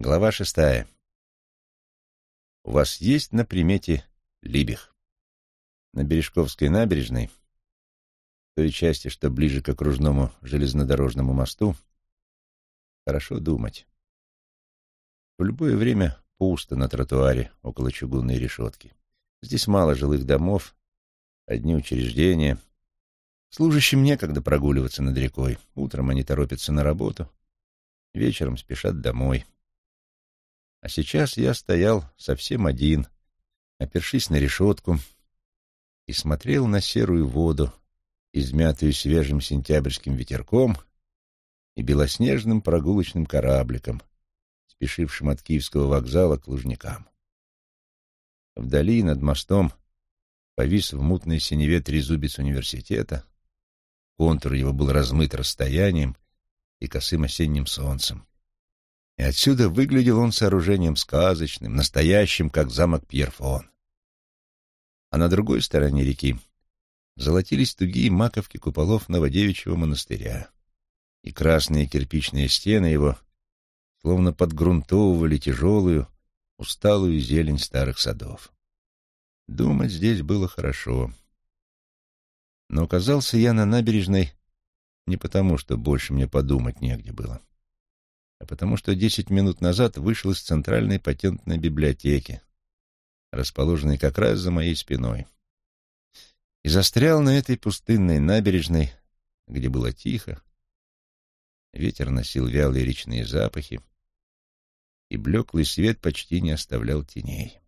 Глава шестая. У вас есть на примете Либих? На Бережковской набережной, той части, что ближе к окружному железнодорожному мосту, хорошо думать. В любое время пусто на тротуаре около чугунной решетки. Здесь мало жилых домов, одни учреждения. Служащим некогда прогуливаться над рекой. Утром они торопятся на работу, вечером спешат домой. А сейчас я стоял совсем один, опершись на решетку, и смотрел на серую воду, измятую свежим сентябрьским ветерком и белоснежным прогулочным корабликом, спешившим от Киевского вокзала к Лужникам. Вдали, над мостом, повис в мутной синеве трезубец университета, контур его был размыт расстоянием и косым осенним солнцем. И отсюда выглядел он сооружением сказочным, настоящим, как замок Пьерфон. А на другой стороне реки золотились тугие маковки куполов Новодевичьего монастыря, и красные кирпичные стены его словно подгрунтовывали тяжелую, усталую зелень старых садов. Думать здесь было хорошо. Но оказался я на набережной не потому, что больше мне подумать негде было а потому что десять минут назад вышел из Центральной патентной библиотеки, расположенной как раз за моей спиной, и застрял на этой пустынной набережной, где было тихо, ветер носил вялые речные запахи, и блеклый свет почти не оставлял теней.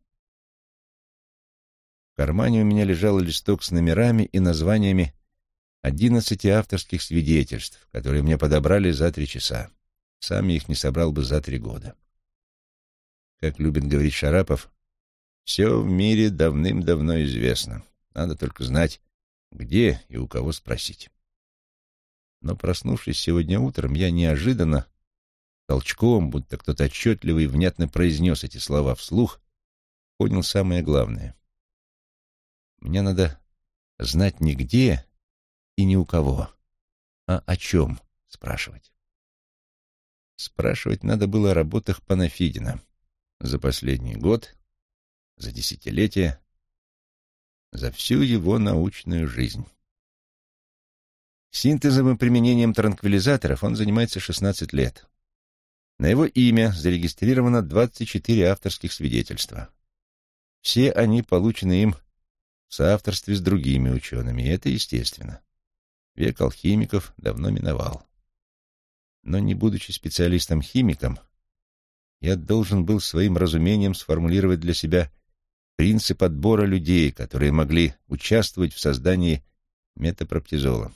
В кармане у меня лежал листок с номерами и названиями одиннадцати авторских свидетельств, которые мне подобрали за три часа. Сам их не собрал бы за три года. Как любит говорить Шарапов, все в мире давным-давно известно. Надо только знать, где и у кого спросить. Но, проснувшись сегодня утром, я неожиданно, толчком, будто кто-то отчетливо и внятно произнес эти слова вслух, понял самое главное. Мне надо знать не где и не у кого, а о чем спрашивать. Спрашивать надо было о работах Панафидина за последний год, за десятилетие, за всю его научную жизнь. Синтезом и применением транквилизаторов он занимается 16 лет. На его имя зарегистрировано 24 авторских свидетельства. Все они получены им в соавторстве с другими учеными, и это естественно. Век алхимиков давно миновал. Но не будучи специалистом-химиком, я должен был своим разумением сформулировать для себя принцип отбора людей, которые могли участвовать в создании метапроптизола.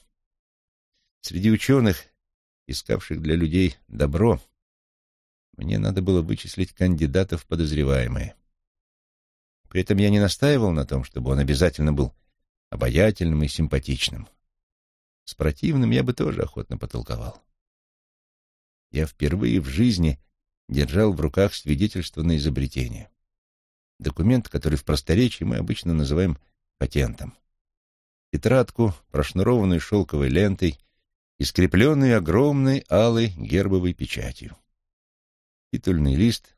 Среди ученых, искавших для людей добро, мне надо было вычислить кандидатов подозреваемые. При этом я не настаивал на том, чтобы он обязательно был обаятельным и симпатичным. С противным я бы тоже охотно потолковал я впервые в жизни держал в руках свидетельство на изобретение. Документ, который в просторечии мы обычно называем патентом. Тетрадку, прошнурованную шелковой лентой и скрепленную огромной алой гербовой печатью. Титульный лист,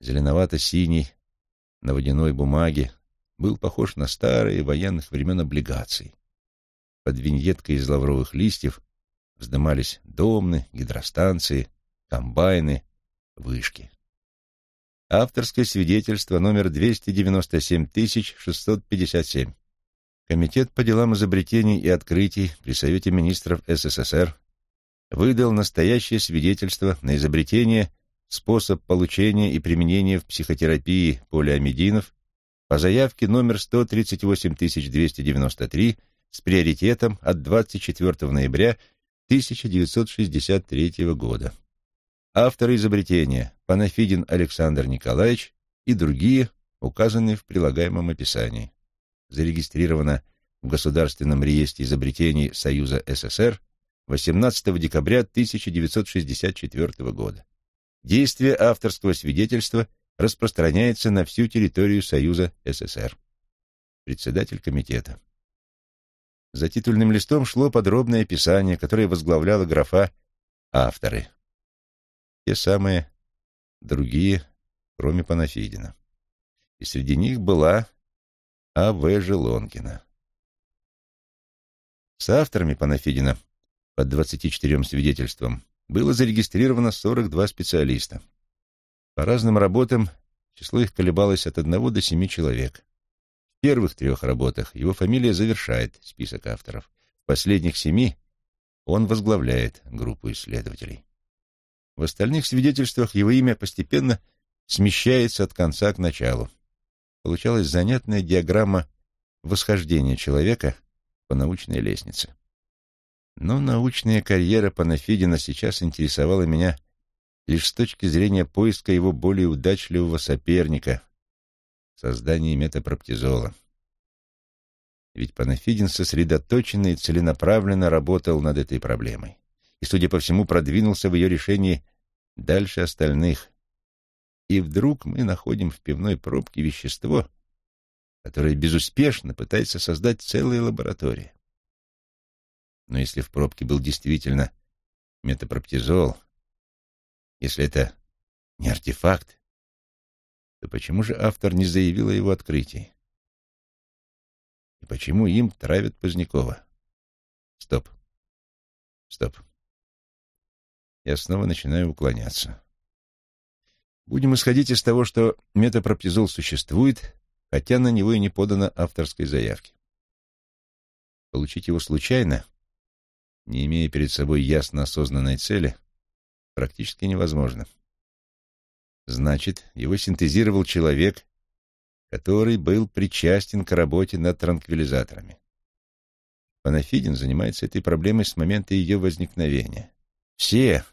зеленовато-синий, на водяной бумаге, был похож на старые военных времен облигации. Под виньеткой из лавровых листьев вздымались домны, гидростанции, комбайны, вышки. Авторское свидетельство номер 297657. Комитет по делам изобретений и открытий при Совете министров СССР выдал настоящее свидетельство на изобретение, способ получения и применения в психотерапии полиамидинов по заявке номер 138293 с приоритетом от 24 ноября 1963 года. Авторы изобретения Панафидин Александр Николаевич и другие, указанные в прилагаемом описании. Зарегистрировано в Государственном реестре изобретений Союза СССР 18 декабря 1964 года. Действие авторского свидетельства распространяется на всю территорию Союза СССР. Председатель комитета. За титульным листом шло подробное описание, которое возглавляла графа «Авторы». Те самые другие, кроме Панафидина. И среди них была А.В. Желонкина. С авторами Панафидина под 24 свидетельством было зарегистрировано 42 специалиста. По разным работам число их колебалось от одного до семи человек. В первых трех работах его фамилия завершает список авторов. В последних семи он возглавляет группу исследователей. В остальных свидетельствах его имя постепенно смещается от конца к началу. Получалась занятная диаграмма восхождения человека по научной лестнице. Но научная карьера Панафидина сейчас интересовала меня лишь с точки зрения поиска его более удачливого соперника создании метапроптизола. Ведь Панафидин сосредоточенно и целенаправленно работал над этой проблемой и, судя по всему, продвинулся в ее решении дальше остальных. И вдруг мы находим в пивной пробке вещество, которое безуспешно пытается создать целые лаборатории. Но если в пробке был действительно метапроптизол, если это не артефакт, то почему же автор не заявил о его открытии? И почему им травят Позднякова? Стоп. Стоп. Я снова начинаю уклоняться. Будем исходить из того, что метапроптизол существует, хотя на него и не подано авторской заявки. Получить его случайно — не имея перед собой ясно осознанной цели, практически невозможно. Значит, его синтезировал человек, который был причастен к работе над транквилизаторами. Панафидин занимается этой проблемой с момента ее возникновения. Все,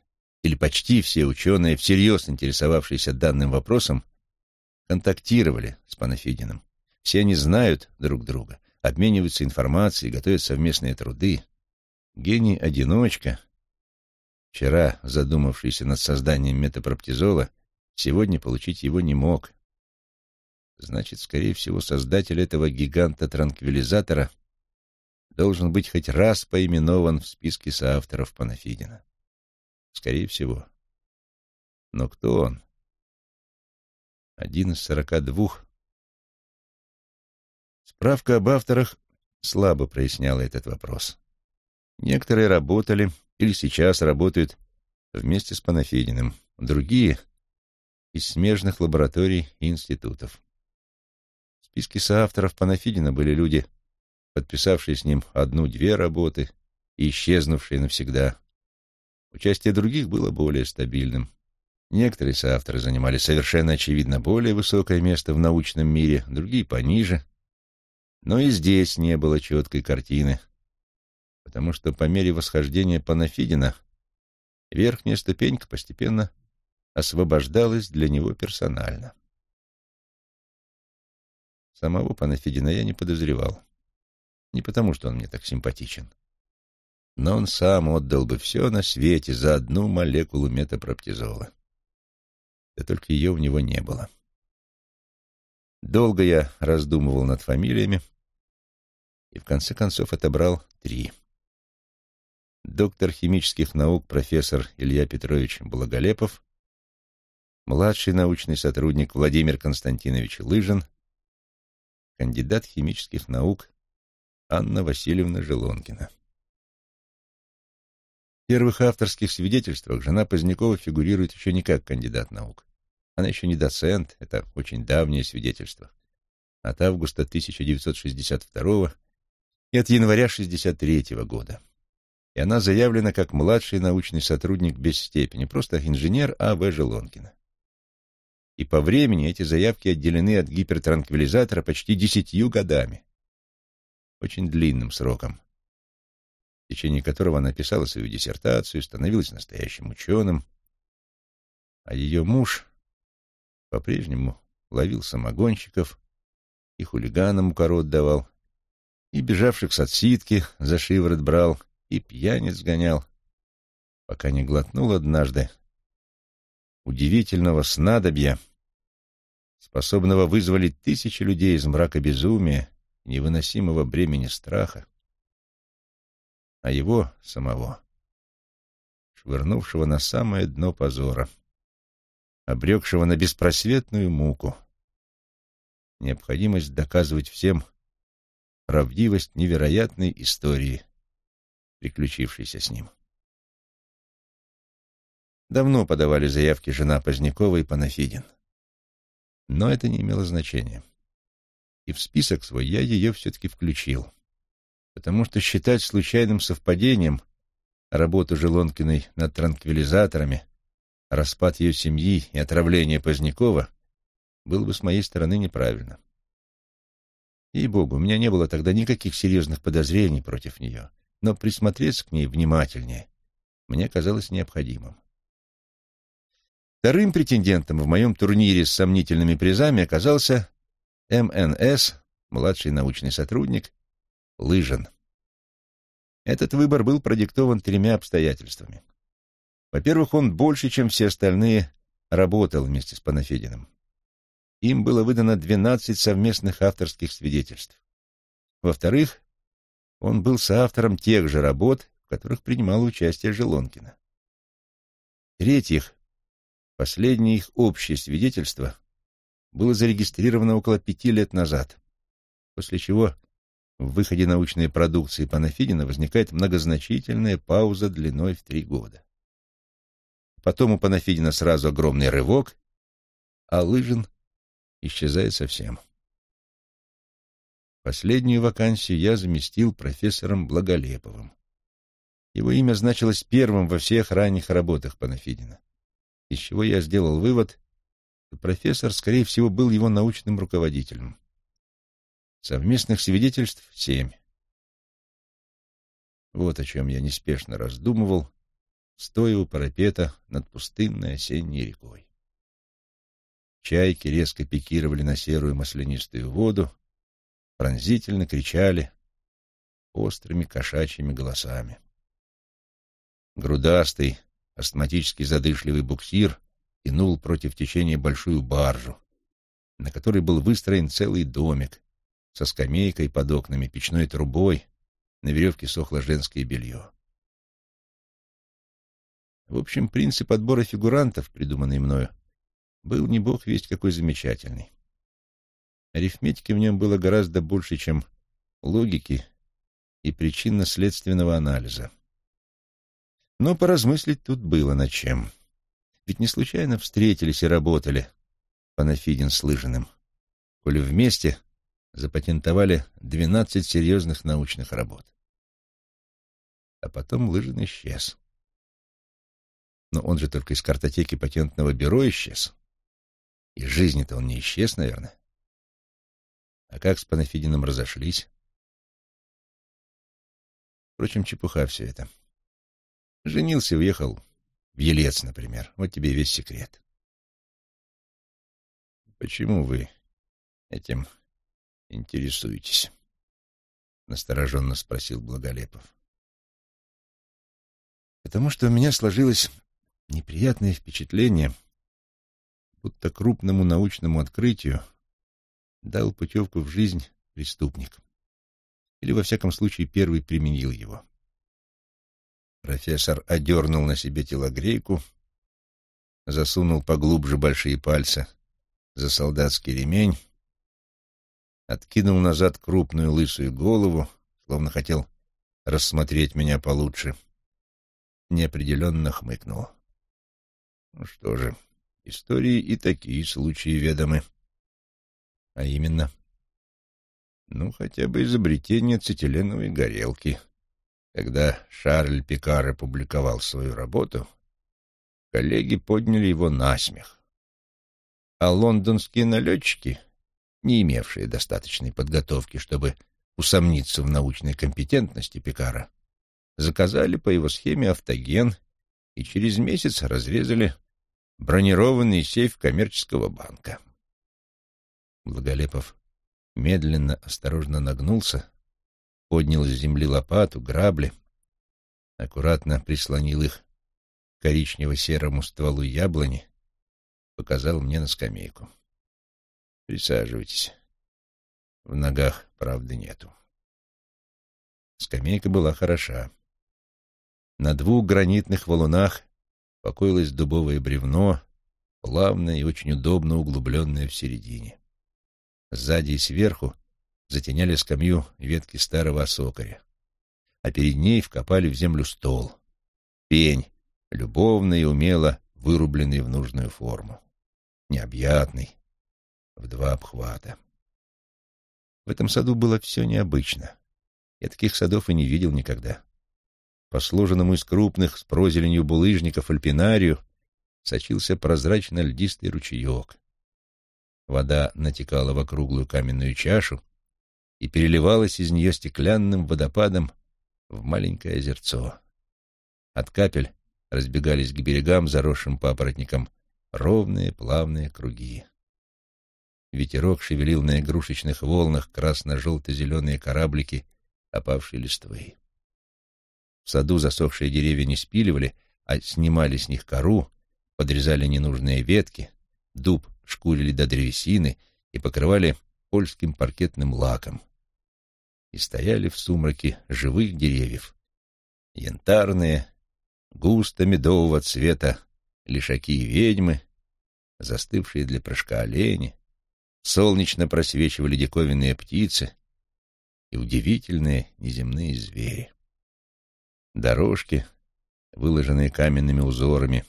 или почти все ученые, всерьез интересовавшиеся данным вопросом, контактировали с Панафидином. Все они знают друг друга, обмениваются информацией, готовят совместные труды. Гений-одиночка, вчера задумавшийся над созданием метапроптизола, сегодня получить его не мог. Значит, скорее всего, создатель этого гиганта-транквилизатора должен быть хоть раз поименован в списке соавторов Панафидина. Скорее всего. Но кто он? Один из сорока двух. Справка об авторах слабо проясняла этот вопрос. Некоторые работали или сейчас работают вместе с Панафидиным, другие — из смежных лабораторий и институтов. В списке соавторов Панафидина были люди, подписавшие с ним одну-две работы и исчезнувшие навсегда. Участие других было более стабильным. Некоторые соавторы занимали совершенно очевидно более высокое место в научном мире, другие — пониже. Но и здесь не было четкой картины — потому что по мере восхождения Панафидина верхняя ступенька постепенно освобождалась для него персонально. Самого Панафидина я не подозревал. Не потому, что он мне так симпатичен. Но он сам отдал бы все на свете за одну молекулу метапроптизола. Да только ее у него не было. Долго я раздумывал над фамилиями и в конце концов отобрал три — доктор химических наук профессор Илья Петрович Благолепов, младший научный сотрудник Владимир Константинович Лыжин, кандидат химических наук Анна Васильевна Желонкина. В первых авторских свидетельствах жена Позднякова фигурирует еще не как кандидат наук. Она еще не доцент, это очень давнее свидетельство. От августа 1962 и от января 1963 года и она заявлена как младший научный сотрудник без степени, просто инженер А.В. Желонкина. И по времени эти заявки отделены от гипертранквилизатора почти десятью годами. Очень длинным сроком, в течение которого она писала свою диссертацию, становилась настоящим ученым, а ее муж по-прежнему ловил самогонщиков и хулиганам укорот давал, и бежавших с отсидки за шиворот брал, и пьяниц гонял, пока не глотнул однажды удивительного снадобья, способного вызволить тысячи людей из мрака безумия и невыносимого бремени страха, а его самого, швырнувшего на самое дно позора. обрекшего на беспросветную муку, необходимость доказывать всем правдивость невероятной истории, приключившейся с ним. Давно подавали заявки жена Позднякова и Панафидин. Но это не имело значения. И в список свой я ее все-таки включил, потому что считать случайным совпадением работу Желонкиной над транквилизаторами, распад ее семьи и отравление Позднякова было бы с моей стороны неправильно. И-богу, у меня не было тогда никаких серьезных подозрений против нее, но присмотреться к ней внимательнее мне казалось необходимым. Вторым претендентом в моем турнире с сомнительными призами оказался МНС, младший научный сотрудник, Лыжин. Этот выбор был продиктован тремя обстоятельствами. Во-первых, он больше, чем все остальные, работал вместе с Панафидиным. Им было выдано 12 совместных авторских свидетельств. Во-вторых, он был соавтором тех же работ, в которых принимало участие Желонкина. В-третьих, Последнее их общее свидетельство было зарегистрировано около пяти лет назад, после чего в выходе научной продукции Панафидина возникает многозначительная пауза длиной в три года. Потом у Панафидина сразу огромный рывок, а Лыжин исчезает совсем. Последнюю вакансию я заместил профессором Благолеповым. Его имя значилось первым во всех ранних работах Панафидина из чего я сделал вывод, что профессор, скорее всего, был его научным руководителем. Совместных свидетельств семь. Вот о чем я неспешно раздумывал, стоя у парапета над пустынной осенней рекой. Чайки резко пикировали на серую маслянистую воду, пронзительно кричали острыми кошачьими голосами. Грудастый, астматически задышливый буксир тянул против течения большую баржу, на которой был выстроен целый домик со скамейкой под окнами, печной трубой, на веревке сохло женское белье. В общем, принцип отбора фигурантов, придуманный мною, был не бог весть какой замечательный. Арифметики в нем было гораздо больше, чем логики и причинно-следственного анализа. Но поразмыслить тут было над чем. Ведь не случайно встретились и работали Панафидин с Лыжиным, коли вместе запатентовали двенадцать серьезных научных работ. А потом Лыжин исчез. Но он же только из картотеки патентного бюро исчез. Из жизни-то он не исчез, наверное. А как с Панафидиным разошлись? Впрочем, чепуха все это. Женился, уехал в Елец, например. Вот тебе весь секрет. Почему вы этим интересуетесь? Настороженно спросил Благолепов. Потому что у меня сложилось неприятное впечатление, будто крупному научному открытию дал путевку в жизнь преступник. Или, во всяком случае, первый применил его. Профессор одернул на себе телогрейку, засунул поглубже большие пальцы за солдатский ремень, откинул назад крупную лысую голову, словно хотел рассмотреть меня получше, неопределенно хмыкнул. Ну что же, истории и такие случаи ведомы. А именно, ну, хотя бы изобретение ацетиленовой горелки — когда Шарль Пикар опубликовал свою работу, коллеги подняли его на смех. А лондонские налетчики, не имевшие достаточной подготовки, чтобы усомниться в научной компетентности Пикара, заказали по его схеме автоген и через месяц разрезали бронированный сейф коммерческого банка. Благолепов медленно, осторожно нагнулся поднял с земли лопату, грабли, аккуратно прислонил их к коричнево-серому стволу яблони, показал мне на скамейку. «Присаживайтесь. В ногах правды нету». Скамейка была хороша. На двух гранитных валунах покоилось дубовое бревно, плавная и очень удобно углубленная в середине. Сзади и сверху затеняли скамью ветки старого осокоря, а перед ней вкопали в землю стол, пень, любовно и умело вырубленный в нужную форму, необъятный, в два обхвата. В этом саду было все необычно. Я таких садов и не видел никогда. По сложенному из крупных с прозеленью булыжников альпинарию сочился прозрачно-льдистый ручеек. Вода натекала в округлую каменную чашу и переливалась из нее стеклянным водопадом в маленькое озерцо. От капель разбегались к берегам, заросшим папоротником, ровные плавные круги. Ветерок шевелил на игрушечных волнах красно-желто-зеленые кораблики опавшей листвы. В саду засохшие деревья не спиливали, а снимали с них кору, подрезали ненужные ветки, дуб шкурили до древесины и покрывали польским паркетным лаком. И стояли в сумраке живых деревьев, янтарные, густо медового цвета лишаки и ведьмы, застывшие для прыжка олени, солнечно просвечивали диковинные птицы и удивительные неземные звери. Дорожки, выложенные каменными узорами,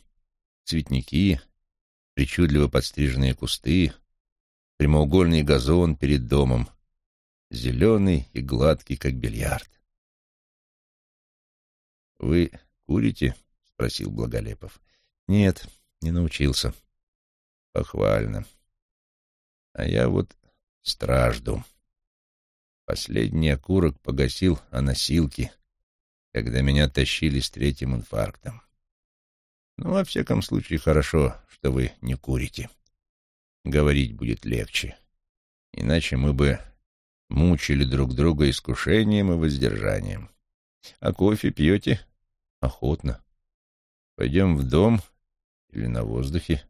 цветники, причудливо подстриженные кусты, прямоугольный газон перед домом, зеленый и гладкий, как бильярд. «Вы курите?» — спросил Благолепов. «Нет, не научился». «Похвально. А я вот стражду. Последний окурок погасил о носилке, когда меня тащили с третьим инфарктом. Ну, во всяком случае, хорошо, что вы не курите. Говорить будет легче. Иначе мы бы мучили друг друга искушением и воздержанием. А кофе пьете? Охотно. Пойдем в дом или на воздухе?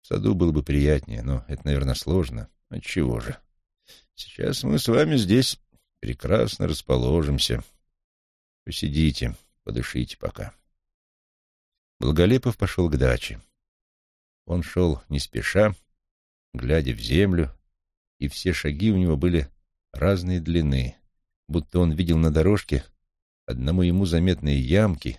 В саду было бы приятнее, но это, наверное, сложно. Отчего же? Сейчас мы с вами здесь прекрасно расположимся. Посидите, подышите пока. Благолепов пошел к даче. Он шел не спеша, глядя в землю, и все шаги у него были разной длины, будто он видел на дорожке одному ему заметные ямки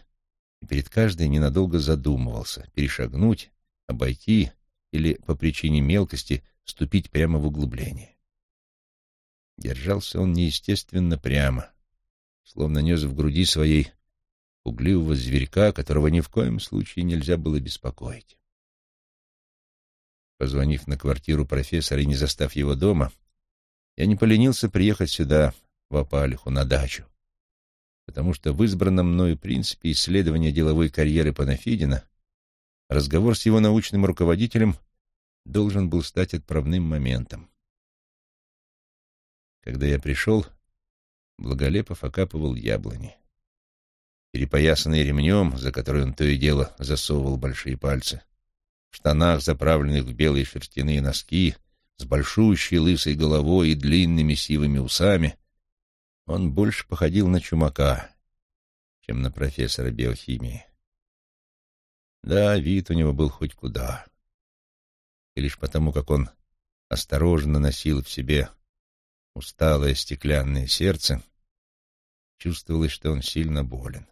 и перед каждой ненадолго задумывался, перешагнуть, обойти или по причине мелкости ступить прямо в углубление. Держался он неестественно прямо, словно нес в груди своей угливого зверька, которого ни в коем случае нельзя было беспокоить. Позвонив на квартиру профессора и не застав его дома, я не поленился приехать сюда, в Апалиху, на дачу, потому что в избранном мною принципе исследования деловой карьеры Панафидина разговор с его научным руководителем должен был стать отправным моментом. Когда я пришел, Благолепов окапывал яблони. Перепоясанный ремнем, за который он то и дело засовывал большие пальцы, в штанах, заправленных в белые шерстяные носки, с большущей лысой головой и длинными сивыми усами, он больше походил на чумака, чем на профессора биохимии. Да, вид у него был хоть куда. И лишь потому, как он осторожно носил в себе усталое стеклянное сердце, чувствовалось, что он сильно болен.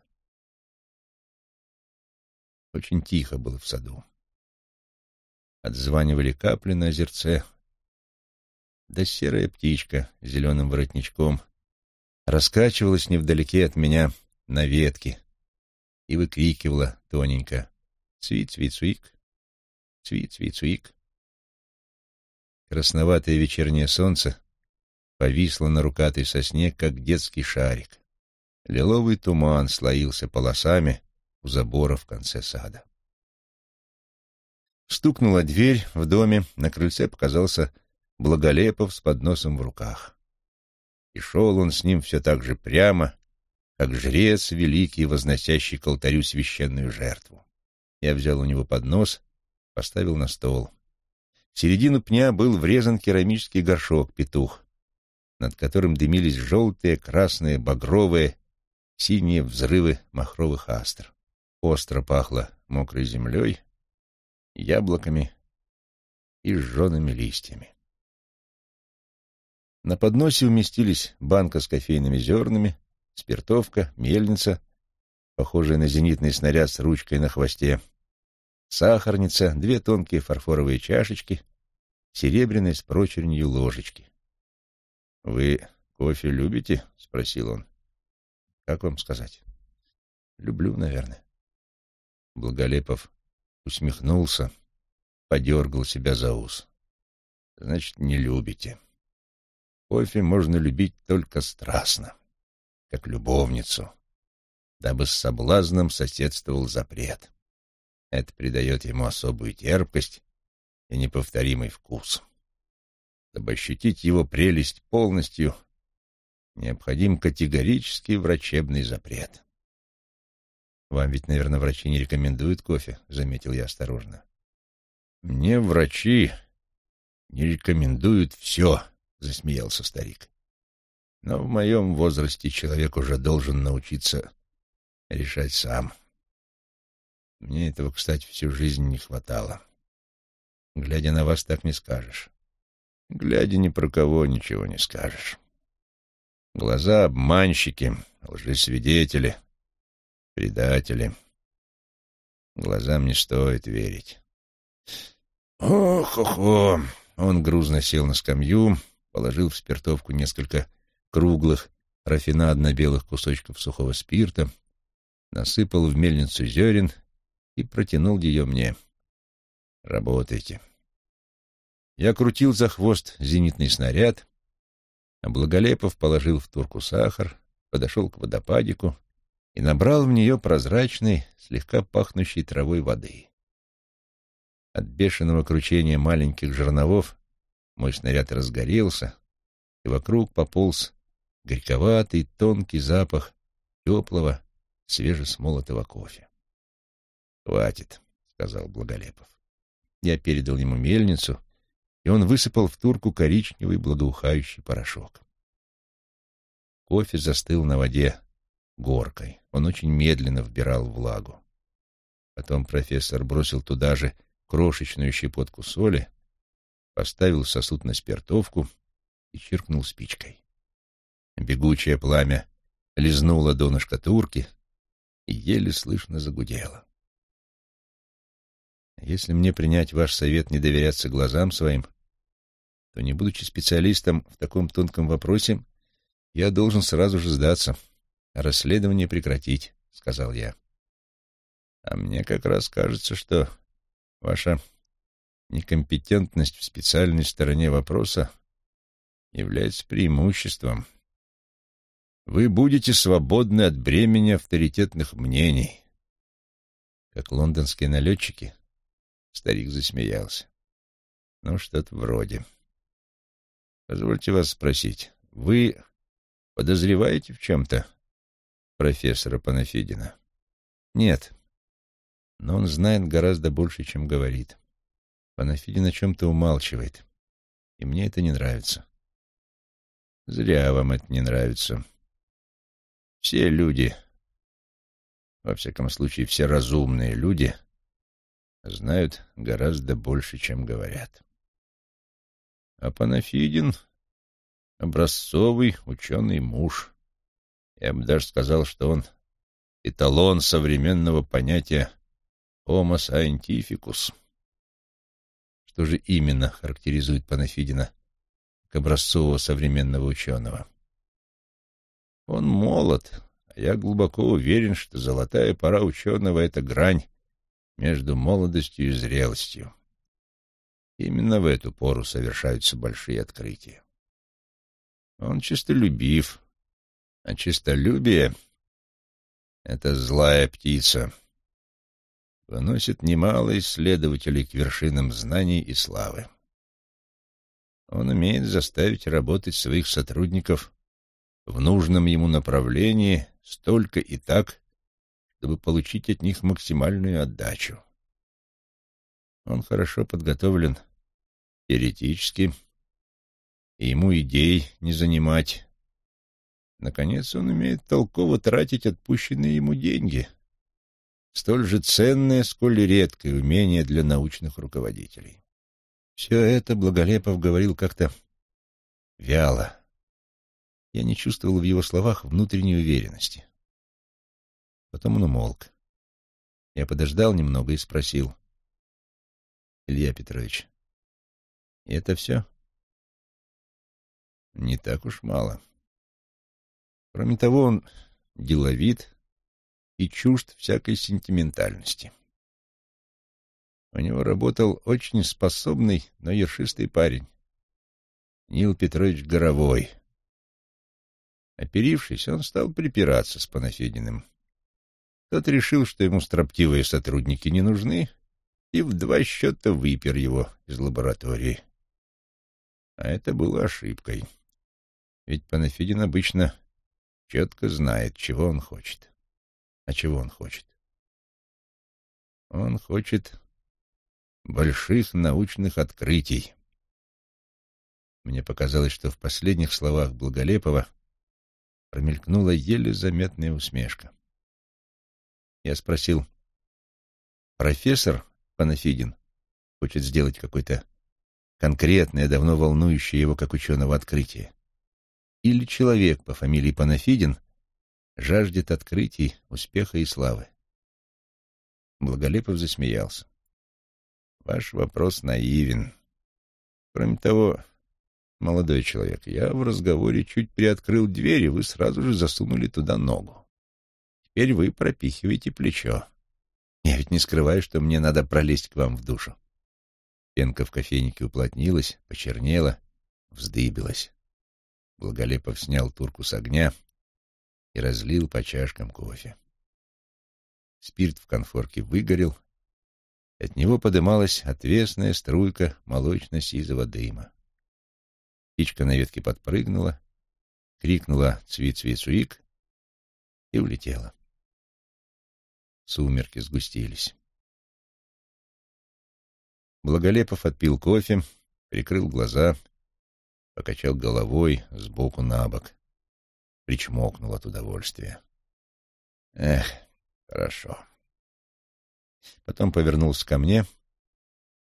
Очень тихо было в саду. Отзванивали капли на озерце, да серая птичка с зеленым воротничком раскачивалась невдалеке от меня на ветке и выкрикивала тоненько «Цвит-цвит-цвик! Цвит-цвит-цвик!» Красноватое вечернее солнце повисло на рукатой сосне, как детский шарик. Лиловый туман слоился полосами у забора в конце сада. Стукнула дверь в доме, на крыльце показался Благолепов с подносом в руках. И шел он с ним все так же прямо, как жрец великий, возносящий к алтарю священную жертву. Я взял у него поднос, поставил на стол. В середину пня был врезан керамический горшок-петух, над которым дымились желтые, красные, багровые, синие взрывы махровых астр. Остро пахло мокрой землей, яблоками и сжёными листьями. На подносе уместились банка с кофейными зернами, спиртовка, мельница, похожая на зенитный снаряд с ручкой на хвосте, сахарница, две тонкие фарфоровые чашечки, серебряные с прочернью ложечки. — Вы кофе любите? — спросил он. — Как вам сказать? — Люблю, наверное. Благолепов усмехнулся, подергал себя за ус. — Значит, не любите. Кофе можно любить только страстно, как любовницу, дабы с соблазном соседствовал запрет. Это придает ему особую терпкость и неповторимый вкус. Чтобы ощутить его прелесть полностью, необходим категорический врачебный запрет. «Вам ведь, наверное, врачи не рекомендуют кофе», — заметил я осторожно. «Мне врачи не рекомендуют все», — засмеялся старик. «Но в моем возрасте человек уже должен научиться решать сам. Мне этого, кстати, всю жизнь не хватало. Глядя на вас, так не скажешь. Глядя ни про кого ничего не скажешь. Глаза — обманщики, лжесвидетели, предатели. Глазам не стоит верить. Ох-охо! Он грузно сел на скамью, положил в спиртовку несколько круглых, рафинадно-белых кусочков сухого спирта, насыпал в мельницу зерен и протянул ее мне. «Работайте». Я крутил за хвост зенитный снаряд, а Благолепов положил в турку сахар, подошел к водопадику и набрал в нее прозрачной, слегка пахнущей травой воды. От бешеного кручения маленьких жерновов мой снаряд разгорелся, и вокруг пополз горьковатый тонкий запах теплого, свежесмолотого кофе. «Хватит», — сказал Благолепов. Я передал ему мельницу, и он высыпал в турку коричневый благоухающий порошок. Кофе застыл на воде горкой. Он очень медленно вбирал влагу. Потом профессор бросил туда же крошечную щепотку соли, поставил сосуд на спиртовку и чиркнул спичкой. Бегучее пламя лизнуло донышко турки и еле слышно загудело. Если мне принять ваш совет не доверяться глазам своим, то, не будучи специалистом в таком тонком вопросе, я должен сразу же сдаться, расследование прекратить, — сказал я. А мне как раз кажется, что ваша некомпетентность в специальной стороне вопроса является преимуществом. Вы будете свободны от бремени авторитетных мнений. Как лондонские налетчики, Старик засмеялся. Ну, что-то вроде. Позвольте вас спросить, вы подозреваете в чем-то профессора Панафидина? Нет. Но он знает гораздо больше, чем говорит. Панафидин о чем-то умалчивает. И мне это не нравится. Зря вам это не нравится. Все люди, во всяком случае, все разумные люди — знают гораздо больше, чем говорят. А Панафидин — образцовый ученый муж. Я бы даже сказал, что он эталон современного понятия «homo scientificus». Что же именно характеризует Панафидина как образцового современного ученого? Он молод, а я глубоко уверен, что золотая пора ученого — это грань между молодостью и зрелостью. Именно в эту пору совершаются большие открытия. Он чистолюбив, а чистолюбие — это злая птица. Выносит немало исследователей к вершинам знаний и славы. Он умеет заставить работать своих сотрудников в нужном ему направлении столько и так, чтобы получить от них максимальную отдачу. Он хорошо подготовлен теоретически, и ему идей не занимать. Наконец, он умеет толково тратить отпущенные ему деньги. столь же ценное, сколь и редкое умение для научных руководителей. Все это Благолепов говорил как-то вяло. Я не чувствовал в его словах внутренней уверенности. Потом он умолк. Я подождал немного и спросил. Илья Петрович, это все? Не так уж мало. Кроме того, он деловит и чужд всякой сентиментальности. У него работал очень способный, но ершистый парень. Нил Петрович Горовой. Оперившись, он стал припираться с Панафидиным. Тот решил, что ему строптивые сотрудники не нужны, и в два счета выпер его из лаборатории. А это было ошибкой. Ведь Панафидин обычно четко знает, чего он хочет. А чего он хочет? Он хочет больших научных открытий. Мне показалось, что в последних словах Благолепова промелькнула еле заметная усмешка. Я спросил, профессор Панафидин хочет сделать какое-то конкретное, давно волнующее его как ученого открытие? Или человек по фамилии Панафидин жаждет открытий, успеха и славы? Благолепов засмеялся. Ваш вопрос наивен. Кроме того, молодой человек, я в разговоре чуть приоткрыл дверь, и вы сразу же засунули туда ногу. Теперь вы пропихиваете плечо. Я ведь не скрываю, что мне надо пролезть к вам в душу. Пенка в кофейнике уплотнилась, почернела, вздыбилась. Благолепов снял турку с огня и разлил по чашкам кофе. Спирт в конфорке выгорел, от него подымалась отвесная струйка молочно-сизого дыма. Птичка на ветке подпрыгнула, крикнула «Цвит-цвит-суик» и улетела. Сумерки сгустились. Благолепов отпил кофе, прикрыл глаза, покачал головой сбоку на бок, причмокнул от удовольствия. Эх, хорошо. Потом повернулся ко мне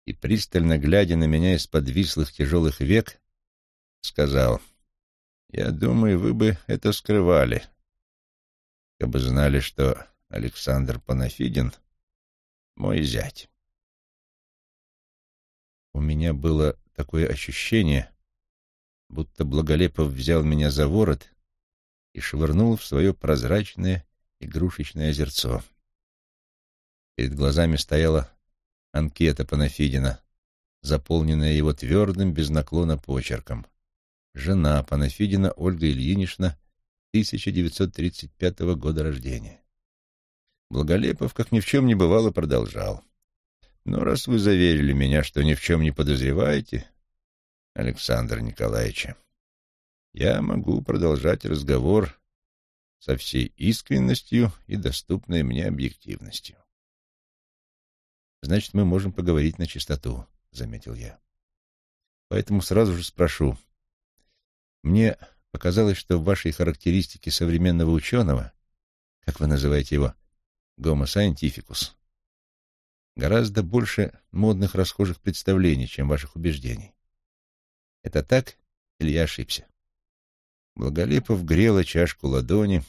и, пристально глядя на меня из-под вислых тяжелых век, сказал, «Я думаю, вы бы это скрывали, как бы знали, что Александр Панафидин — мой зять. У меня было такое ощущение, будто Благолепов взял меня за ворот и швырнул в свое прозрачное игрушечное озерцо. Перед глазами стояла анкета Панафидина, заполненная его твердым, без наклона почерком. Жена Панафидина Ольга Ильинична, 1935 года рождения. Благолепов, как ни в чем не бывало, продолжал. «Но раз вы заверили меня, что ни в чем не подозреваете, Александр Николаевич, я могу продолжать разговор со всей искренностью и доступной мне объективностью. Значит, мы можем поговорить на чистоту, — заметил я. Поэтому сразу же спрошу. Мне показалось, что в вашей характеристике современного ученого, как вы называете его, Homo scientificus, гораздо больше модных расхожих представлений, чем ваших убеждений. Это так или я ошибся? Благолепов грела чашку ладони,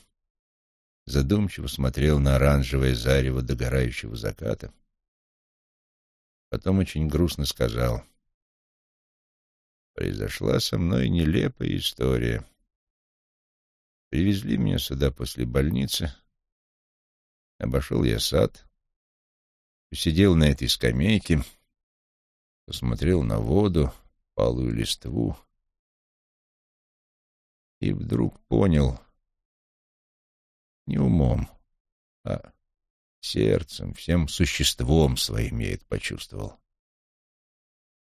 задумчиво смотрел на оранжевое зарево догорающего заката. Потом очень грустно сказал. Произошла со мной нелепая история. Привезли меня сюда после больницы, Обошел я сад, посидел на этой скамейке, посмотрел на воду, палую листву и вдруг понял, не умом, а сердцем, всем существом своим я это почувствовал.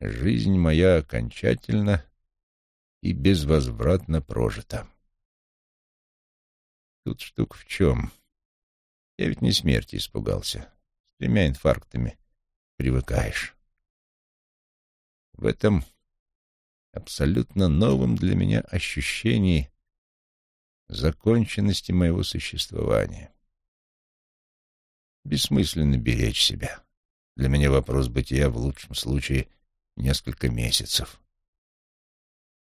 Жизнь моя окончательно и безвозвратно прожита. Тут штука в чем — я ведь не смерти испугался. С тремя инфарктами привыкаешь. В этом абсолютно новом для меня ощущении законченности моего существования. Бессмысленно беречь себя. Для меня вопрос бытия в лучшем случае несколько месяцев.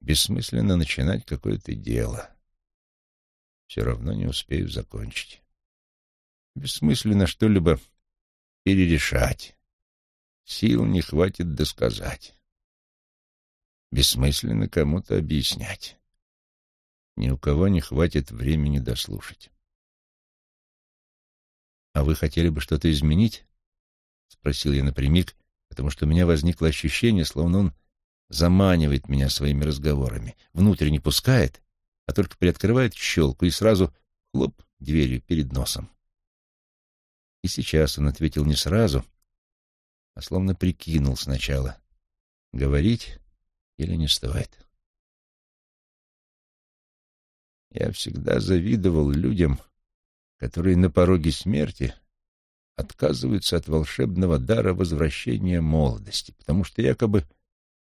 Бессмысленно начинать какое-то дело. Все равно не успею закончить. Бессмысленно что-либо перерешать. Сил не хватит досказать. Бессмысленно кому-то объяснять. Ни у кого не хватит времени дослушать. «А вы хотели бы что-то изменить?» — спросил я напрямик, потому что у меня возникло ощущение, словно он заманивает меня своими разговорами, внутрь не пускает, а только приоткрывает щелку и сразу хлоп дверью перед носом. И сейчас он ответил не сразу, а словно прикинул сначала, говорить или не стоит. Я всегда завидовал людям, которые на пороге смерти отказываются от волшебного дара возвращения молодости, потому что якобы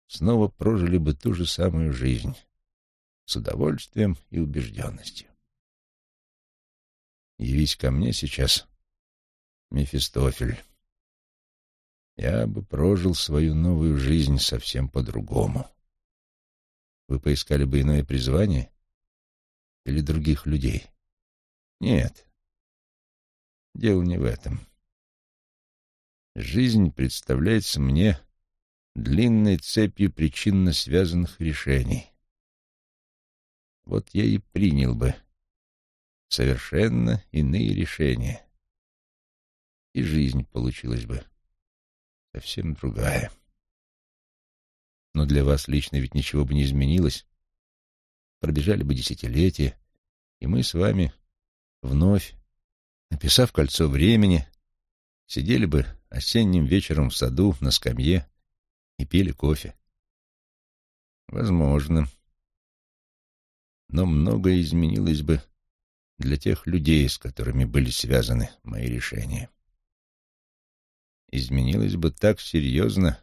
снова прожили бы ту же самую жизнь с удовольствием и убежденностью. Явись ко мне сейчас, Мефистофель, я бы прожил свою новую жизнь совсем по-другому. Вы поискали бы иное призвание или других людей? Нет, дело не в этом. Жизнь представляется мне длинной цепью причинно связанных решений. Вот я и принял бы совершенно иные решения. И жизнь получилась бы совсем другая. Но для вас лично ведь ничего бы не изменилось. Пробежали бы десятилетия, и мы с вами вновь, написав кольцо времени, сидели бы осенним вечером в саду на скамье и пили кофе. Возможно. Но многое изменилось бы для тех людей, с которыми были связаны мои решения. Изменилось бы так серьезно,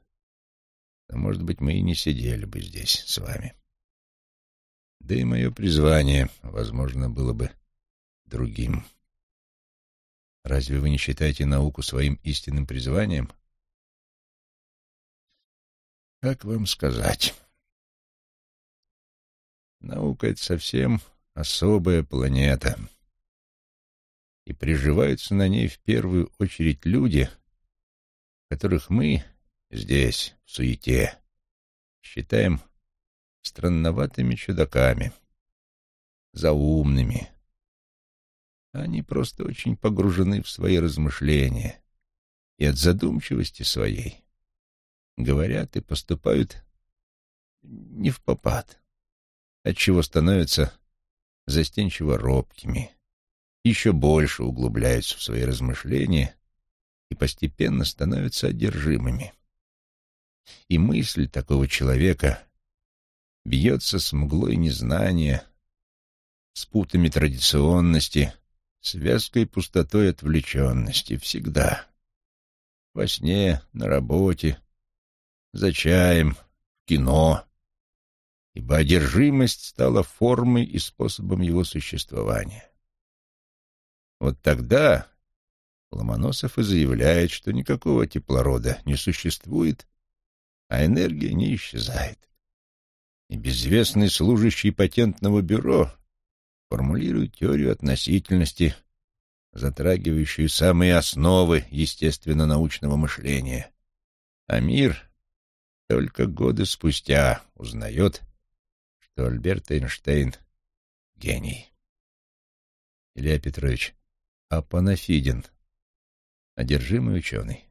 то, может быть, мы и не сидели бы здесь с вами. Да и мое призвание, возможно, было бы другим. Разве вы не считаете науку своим истинным призванием? Как вам сказать? Наука — это совсем особая планета. И приживаются на ней в первую очередь люди, которых мы здесь, в суете, считаем странноватыми чудаками, заумными, они просто очень погружены в свои размышления и от задумчивости своей. Говорят и поступают не в попад, отчего становятся застенчиво робкими, еще больше углубляются в свои размышления и постепенно становятся одержимыми. И мысль такого человека бьется с мглой незнания, с путами традиционности — с вязкой пустотой отвлеченности всегда. Во сне, на работе, за чаем, в кино. Ибо одержимость стала формой и способом его существования. Вот тогда Ломоносов и заявляет, что никакого теплорода не существует, а энергия не исчезает. И безвестный служащий патентного бюро формулирует теорию относительности, затрагивающую самые основы естественно-научного мышления. А мир только годы спустя узнает, что Альберт Эйнштейн — гений. Илья Петрович Апанафидин, одержимый ученый.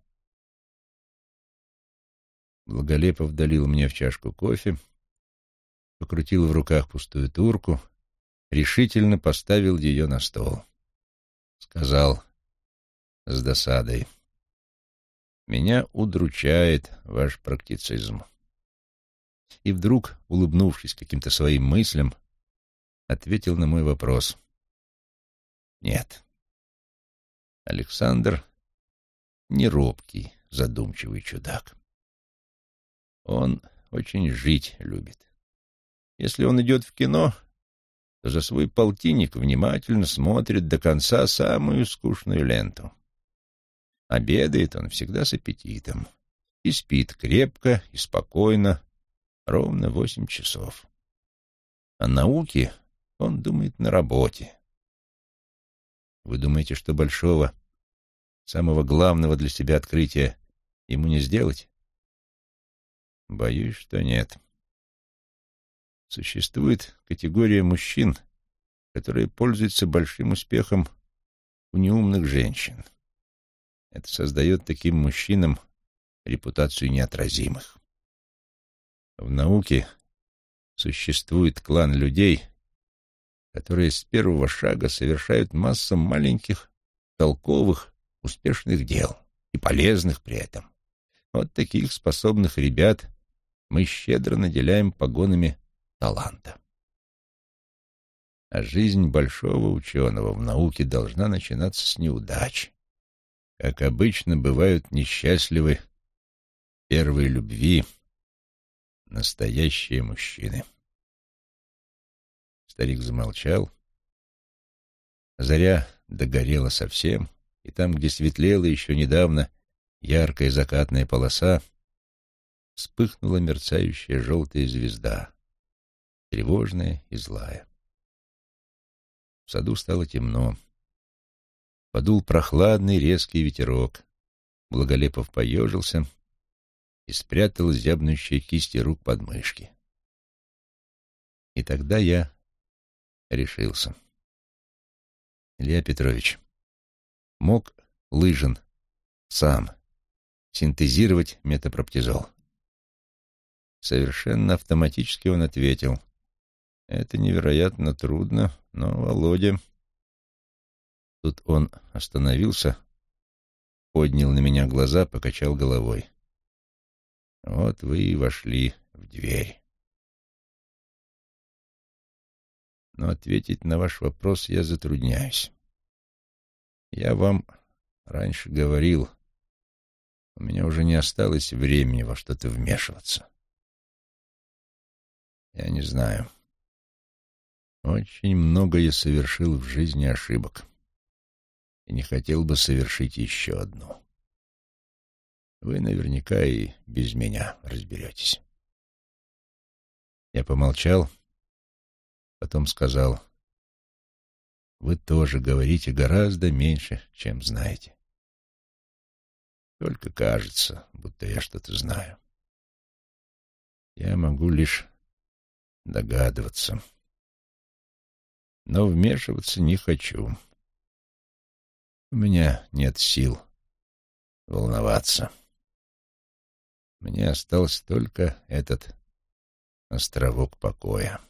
Благолепов долил мне в чашку кофе, покрутил в руках пустую турку — решительно поставил ее на стол. Сказал с досадой, «Меня удручает ваш практицизм». И вдруг, улыбнувшись каким-то своим мыслям, ответил на мой вопрос. «Нет, Александр не робкий, задумчивый чудак. Он очень жить любит. Если он идет в кино, за свой полтинник внимательно смотрит до конца самую скучную ленту. Обедает он всегда с аппетитом. И спит крепко и спокойно, ровно восемь часов. О науке он думает на работе. Вы думаете, что большого, самого главного для себя открытия ему не сделать? Боюсь, что нет. Существует категория мужчин, которые пользуются большим успехом у неумных женщин. Это создает таким мужчинам репутацию неотразимых. В науке существует клан людей, которые с первого шага совершают массу маленьких, толковых, успешных дел и полезных при этом. Вот таких способных ребят мы щедро наделяем погонами таланта. А жизнь большого ученого в науке должна начинаться с неудач. Как обычно бывают несчастливы первой любви настоящие мужчины. Старик замолчал. Заря догорела совсем, и там, где светлела еще недавно яркая закатная полоса, вспыхнула мерцающая желтая звезда, тревожная и злая. В саду стало темно. Подул прохладный резкий ветерок. Благолепов поежился и спрятал зябнущие кисти рук под мышки. И тогда я решился. Илья Петрович мог Лыжин сам синтезировать метапроптизол. Совершенно автоматически он ответил. Это невероятно трудно, но Володя... Тут он остановился, поднял на меня глаза, покачал головой. Вот вы и вошли в дверь. но ответить на ваш вопрос я затрудняюсь. Я вам раньше говорил, у меня уже не осталось времени во что-то вмешиваться. Я не знаю. Очень много я совершил в жизни ошибок и не хотел бы совершить еще одну. Вы наверняка и без меня разберетесь. Я помолчал Потом сказал, «Вы тоже говорите гораздо меньше, чем знаете. Только кажется, будто я что-то знаю. Я могу лишь догадываться. Но вмешиваться не хочу. У меня нет сил волноваться. Мне остался только этот островок покоя.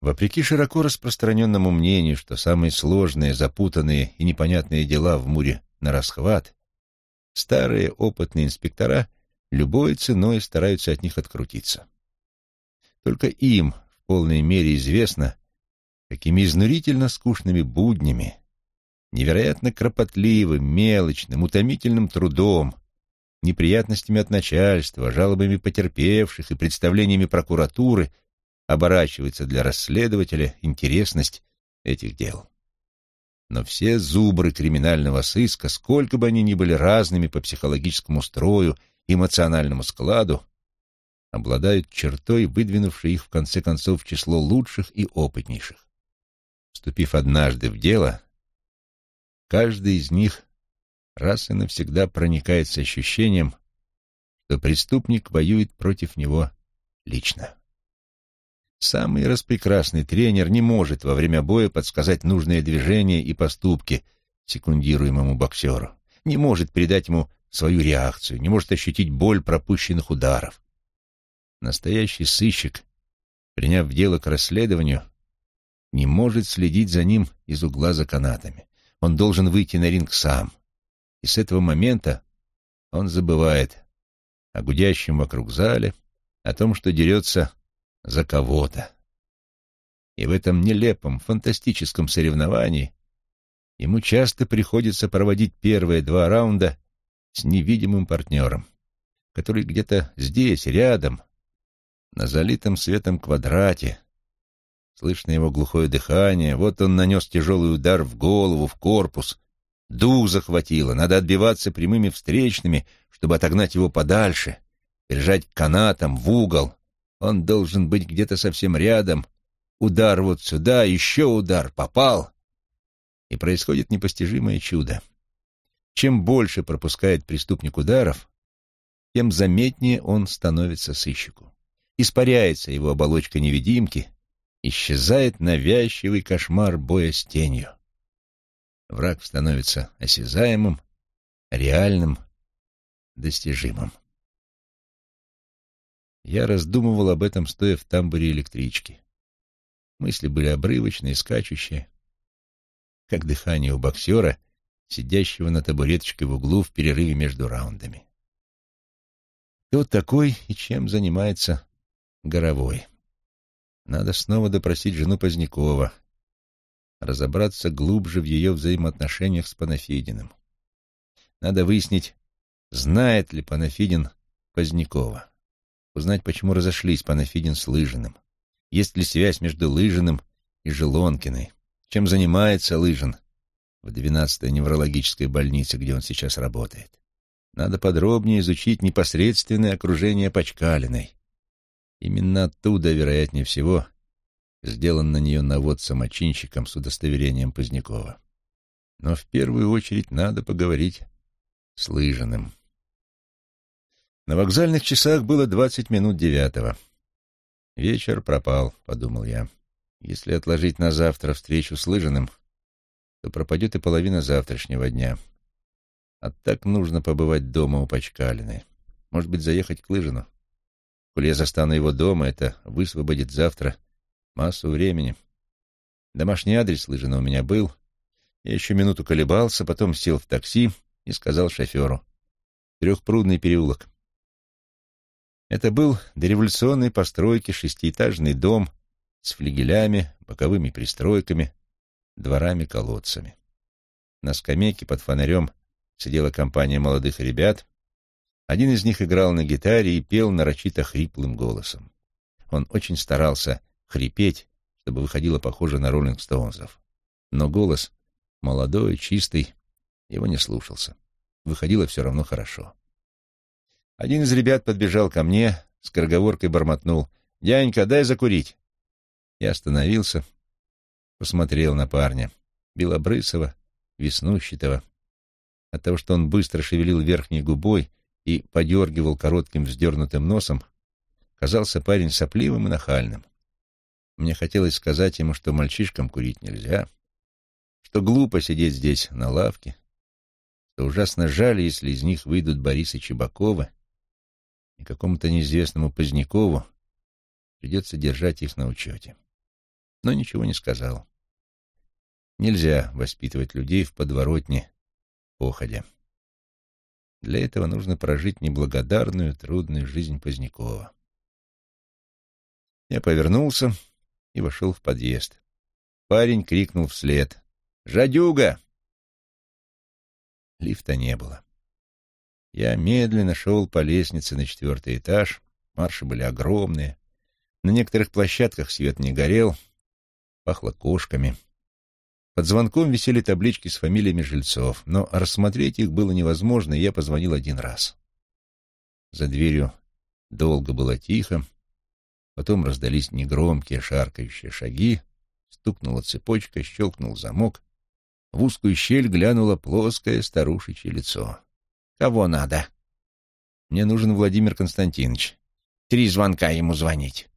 Вопреки широко распространенному мнению, что самые сложные, запутанные и непонятные дела в Муре на расхват, старые опытные инспектора любой ценой стараются от них открутиться. Только им в полной мере известно, какими изнурительно скучными буднями, невероятно кропотливым, мелочным, утомительным трудом, неприятностями от начальства, жалобами потерпевших и представлениями прокуратуры – оборачивается для расследователя интересность этих дел. Но все зубры криминального сыска, сколько бы они ни были разными по психологическому строю, эмоциональному складу, обладают чертой, выдвинувшей их в конце концов в число лучших и опытнейших. Вступив однажды в дело, каждый из них раз и навсегда проникается ощущением, что преступник воюет против него лично. Самый распрекрасный тренер не может во время боя подсказать нужные движения и поступки секундируемому боксеру, не может передать ему свою реакцию, не может ощутить боль пропущенных ударов. Настоящий сыщик, приняв дело к расследованию, не может следить за ним из угла за канатами. Он должен выйти на ринг сам. И с этого момента он забывает о гудящем вокруг зале, о том, что дерется за кого-то. И в этом нелепом, фантастическом соревновании ему часто приходится проводить первые два раунда с невидимым партнером, который где-то здесь, рядом, на залитом светом квадрате, Слышно его глухое дыхание. Вот он нанес тяжелый удар в голову, в корпус. Дух захватило. Надо отбиваться прямыми встречными, чтобы отогнать его подальше, прижать канатом в угол. Он должен быть где-то совсем рядом. Удар вот сюда, еще удар. Попал. И происходит непостижимое чудо. Чем больше пропускает преступник ударов, тем заметнее он становится сыщику. Испаряется его оболочка невидимки, исчезает навязчивый кошмар боя с тенью. Враг становится осязаемым, реальным, достижимым. Я раздумывал об этом, стоя в тамбуре электрички. Мысли были обрывочные, скачущие, как дыхание у боксера, сидящего на табуреточке в углу в перерыве между раундами. Кто такой и чем занимается Горовой? Надо снова допросить жену Позднякова, разобраться глубже в ее взаимоотношениях с Панафидиным. Надо выяснить, знает ли Панафидин Позднякова, узнать, почему разошлись Панафидин с Лыжиным, есть ли связь между Лыжиным и Желонкиной, чем занимается Лыжин в 12-й неврологической больнице, где он сейчас работает. Надо подробнее изучить непосредственное окружение Почкалиной, Именно оттуда, вероятнее всего, сделан на нее навод самочинщиком с удостоверением Позднякова. Но в первую очередь надо поговорить с Лыжиным. На вокзальных часах было двадцать минут девятого. Вечер пропал, — подумал я. Если отложить на завтра встречу с Лыжиным, то пропадет и половина завтрашнего дня. А так нужно побывать дома у Почкалиной. Может быть, заехать к Лыжину? Коли я застану его дома, это высвободит завтра массу времени. Домашний адрес Лыжина у меня был. Я еще минуту колебался, потом сел в такси и сказал шоферу. Трехпрудный переулок. Это был дореволюционной постройки шестиэтажный дом с флигелями, боковыми пристройками, дворами-колодцами. На скамейке под фонарем сидела компания молодых ребят, один из них играл на гитаре и пел нарочито хриплым голосом. Он очень старался хрипеть, чтобы выходило похоже на Роллинг Стоунсов. Но голос, молодой, чистый, его не слушался. Выходило все равно хорошо. Один из ребят подбежал ко мне, скороговоркой бормотнул. «Дянька, дай закурить!» Я остановился, посмотрел на парня, белобрысого, веснущатого. От того, что он быстро шевелил верхней губой, и подергивал коротким вздернутым носом, казался парень сопливым и нахальным. Мне хотелось сказать ему, что мальчишкам курить нельзя, что глупо сидеть здесь на лавке, что ужасно жаль, если из них выйдут Борис и Чебакова, и какому-то неизвестному Позднякову придется держать их на учете. Но ничего не сказал. Нельзя воспитывать людей в подворотне походя. Для этого нужно прожить неблагодарную, трудную жизнь Позднякова. Я повернулся и вошел в подъезд. Парень крикнул вслед. «Жадюга!» Лифта не было. Я медленно шел по лестнице на четвертый этаж. Марши были огромные. На некоторых площадках свет не горел. Пахло кошками. Под звонком висели таблички с фамилиями жильцов, но рассмотреть их было невозможно, и я позвонил один раз. За дверью долго было тихо, потом раздались негромкие шаркающие шаги, стукнула цепочка, щелкнул замок. В узкую щель глянуло плоское старушечье лицо. «Кого надо?» «Мне нужен Владимир Константинович. Три звонка ему звонить».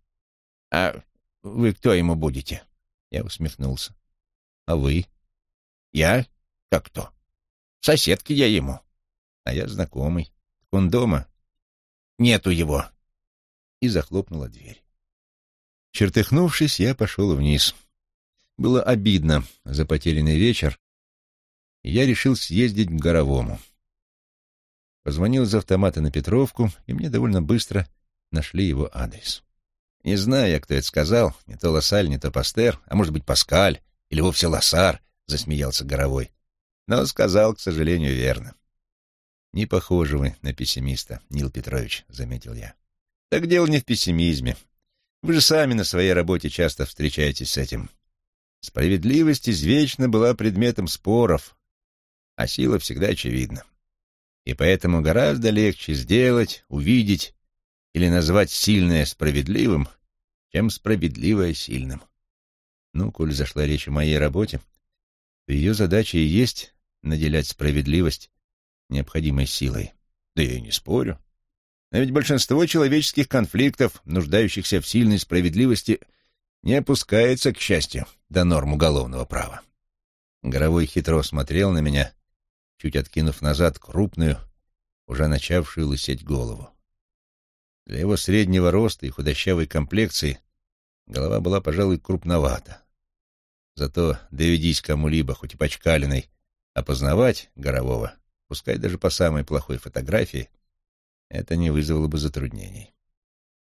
«А вы кто ему будете?» Я усмехнулся. А вы? Я? Как кто? Соседки я ему. А я знакомый. Он дома? Нету его. И захлопнула дверь. Чертыхнувшись, я пошел вниз. Было обидно за потерянный вечер, и я решил съездить к Горовому. Позвонил из автомата на Петровку, и мне довольно быстро нашли его адрес. Не знаю я, кто это сказал, не то Лассаль, не то Пастер, а может быть Паскаль, или вовсе лосар, — засмеялся Горовой. Но сказал, к сожалению, верно. Не похожи вы на пессимиста, Нил Петрович, — заметил я. Так дело не в пессимизме. Вы же сами на своей работе часто встречаетесь с этим. Справедливость извечно была предметом споров, а сила всегда очевидна. И поэтому гораздо легче сделать, увидеть или назвать сильное справедливым, чем справедливое сильным. Ну, коль зашла речь о моей работе, то ее задача и есть наделять справедливость необходимой силой. Да я и не спорю. Но ведь большинство человеческих конфликтов, нуждающихся в сильной справедливости, не опускается, к счастью, до норм уголовного права. Горовой хитро смотрел на меня, чуть откинув назад крупную, уже начавшую лысеть голову. Для его среднего роста и худощавой комплекции голова была, пожалуй, крупновата. Зато доведись кому-либо, хоть и почкалиной, опознавать Горового, пускай даже по самой плохой фотографии, это не вызвало бы затруднений.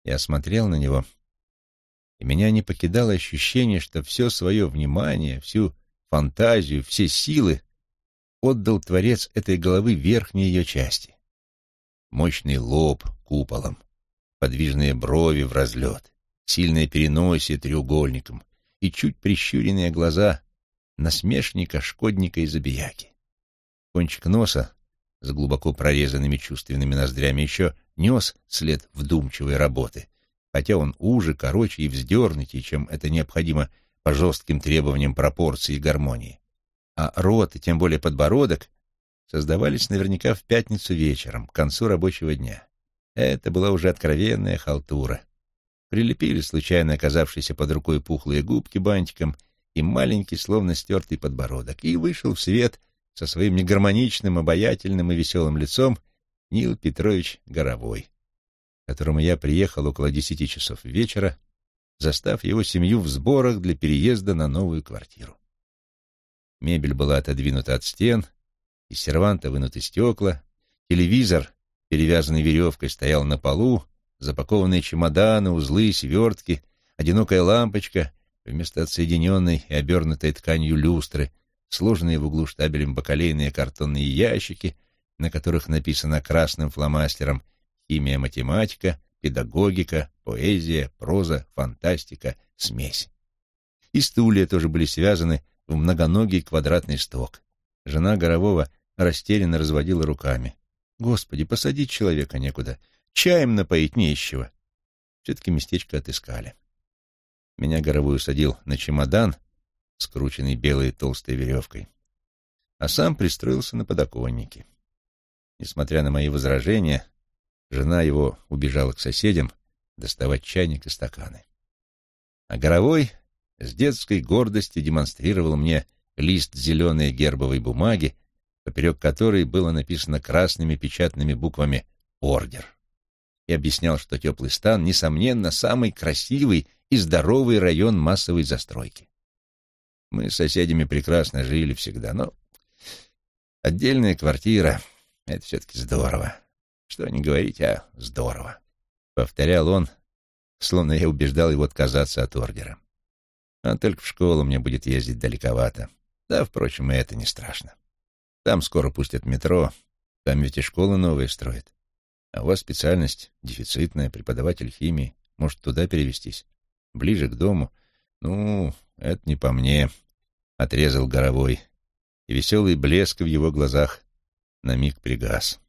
Я смотрел на него, и меня не покидало ощущение, что все свое внимание, всю фантазию, все силы отдал Творец этой головы верхней ее части. Мощный лоб куполом, подвижные брови в разлет, сильное переносие треугольником и чуть прищуренные глаза насмешника, шкодника и забияки. Кончик носа с глубоко прорезанными чувственными ноздрями еще нес след вдумчивой работы, хотя он уже, короче и вздернутый, чем это необходимо по жестким требованиям пропорции и гармонии. А рот, и тем более подбородок, создавались наверняка в пятницу вечером, к концу рабочего дня. Это была уже откровенная халтура. Прилепили случайно оказавшиеся под рукой пухлые губки бантиком и маленький, словно стертый подбородок, и вышел в свет со своим негармоничным, обаятельным и веселым лицом Нил Петрович Горовой, к которому я приехал около десяти часов вечера, застав его семью в сборах для переезда на новую квартиру. Мебель была отодвинута от стен, из серванта вынуты стекла, телевизор, перевязанный веревкой, стоял на полу, запакованные чемоданы, узлы, свертки, одинокая лампочка вместо отсоединенной и обернутой тканью люстры — сложенные в углу штабелем бакалейные картонные ящики, на которых написано красным фломастером «Химия, математика», «Педагогика», «Поэзия», «Проза», «Фантастика», «Смесь». И стулья тоже были связаны в многоногий квадратный сток. Жена Горового растерянно разводила руками. «Господи, посадить человека некуда, чаем напоить нечего». Все-таки местечко отыскали. Меня Горовой усадил на чемодан — скрученный белой толстой веревкой, а сам пристроился на подоконнике. Несмотря на мои возражения, жена его убежала к соседям доставать чайник и стаканы. А Горовой с детской гордостью демонстрировал мне лист зеленой гербовой бумаги, поперек которой было написано красными печатными буквами «Ордер», и объяснял, что Теплый стан, несомненно, самый красивый и здоровый район массовой застройки. Мы с соседями прекрасно жили всегда, но отдельная квартира — это все-таки здорово. Что не говорить, а здорово. Повторял он, словно я убеждал его отказаться от ордера. А только в школу мне будет ездить далековато. Да, впрочем, и это не страшно. Там скоро пустят метро, там ведь и школы новые строят. А у вас специальность дефицитная, преподаватель химии. Может, туда перевестись? Ближе к дому. Ну, «Это не по мне», — отрезал Горовой, и веселый блеск в его глазах на миг пригас.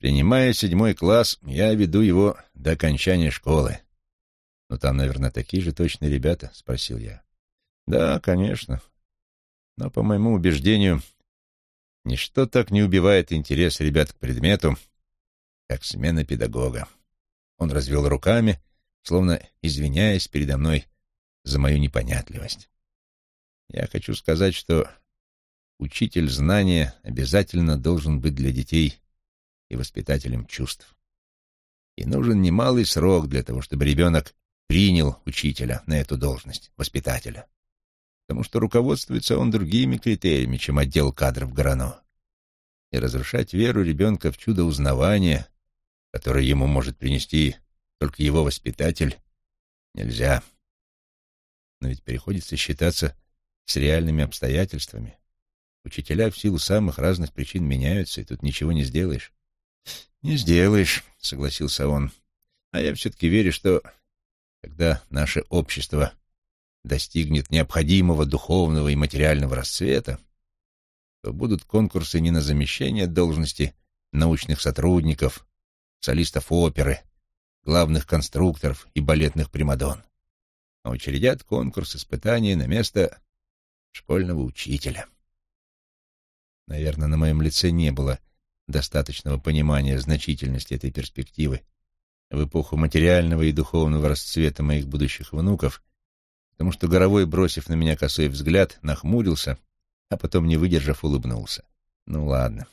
«Принимая седьмой класс, я веду его до окончания школы». «Ну, там, наверное, такие же точные ребята?» — спросил я. «Да, конечно. Но, по моему убеждению, ничто так не убивает интерес ребят к предмету, как смена педагога». Он развел руками, словно извиняясь передо мной за мою непонятливость. Я хочу сказать, что учитель знания обязательно должен быть для детей и воспитателем чувств. И нужен немалый срок для того, чтобы ребенок принял учителя на эту должность, воспитателя. Потому что руководствуется он другими критериями, чем отдел кадров ГРАНО. И разрушать веру ребенка в чудо узнавания, которое ему может принести только его воспитатель, нельзя но ведь приходится считаться с реальными обстоятельствами. Учителя в силу самых разных причин меняются, и тут ничего не сделаешь. — Не сделаешь, — согласился он. — А я все-таки верю, что когда наше общество достигнет необходимого духовного и материального расцвета, то будут конкурсы не на замещение должности научных сотрудников, солистов оперы, главных конструкторов и балетных примадон, а учредят конкурс испытаний на место школьного учителя. Наверное, на моем лице не было достаточного понимания значительности этой перспективы в эпоху материального и духовного расцвета моих будущих внуков, потому что Горовой, бросив на меня косой взгляд, нахмурился, а потом, не выдержав, улыбнулся. Ну ладно.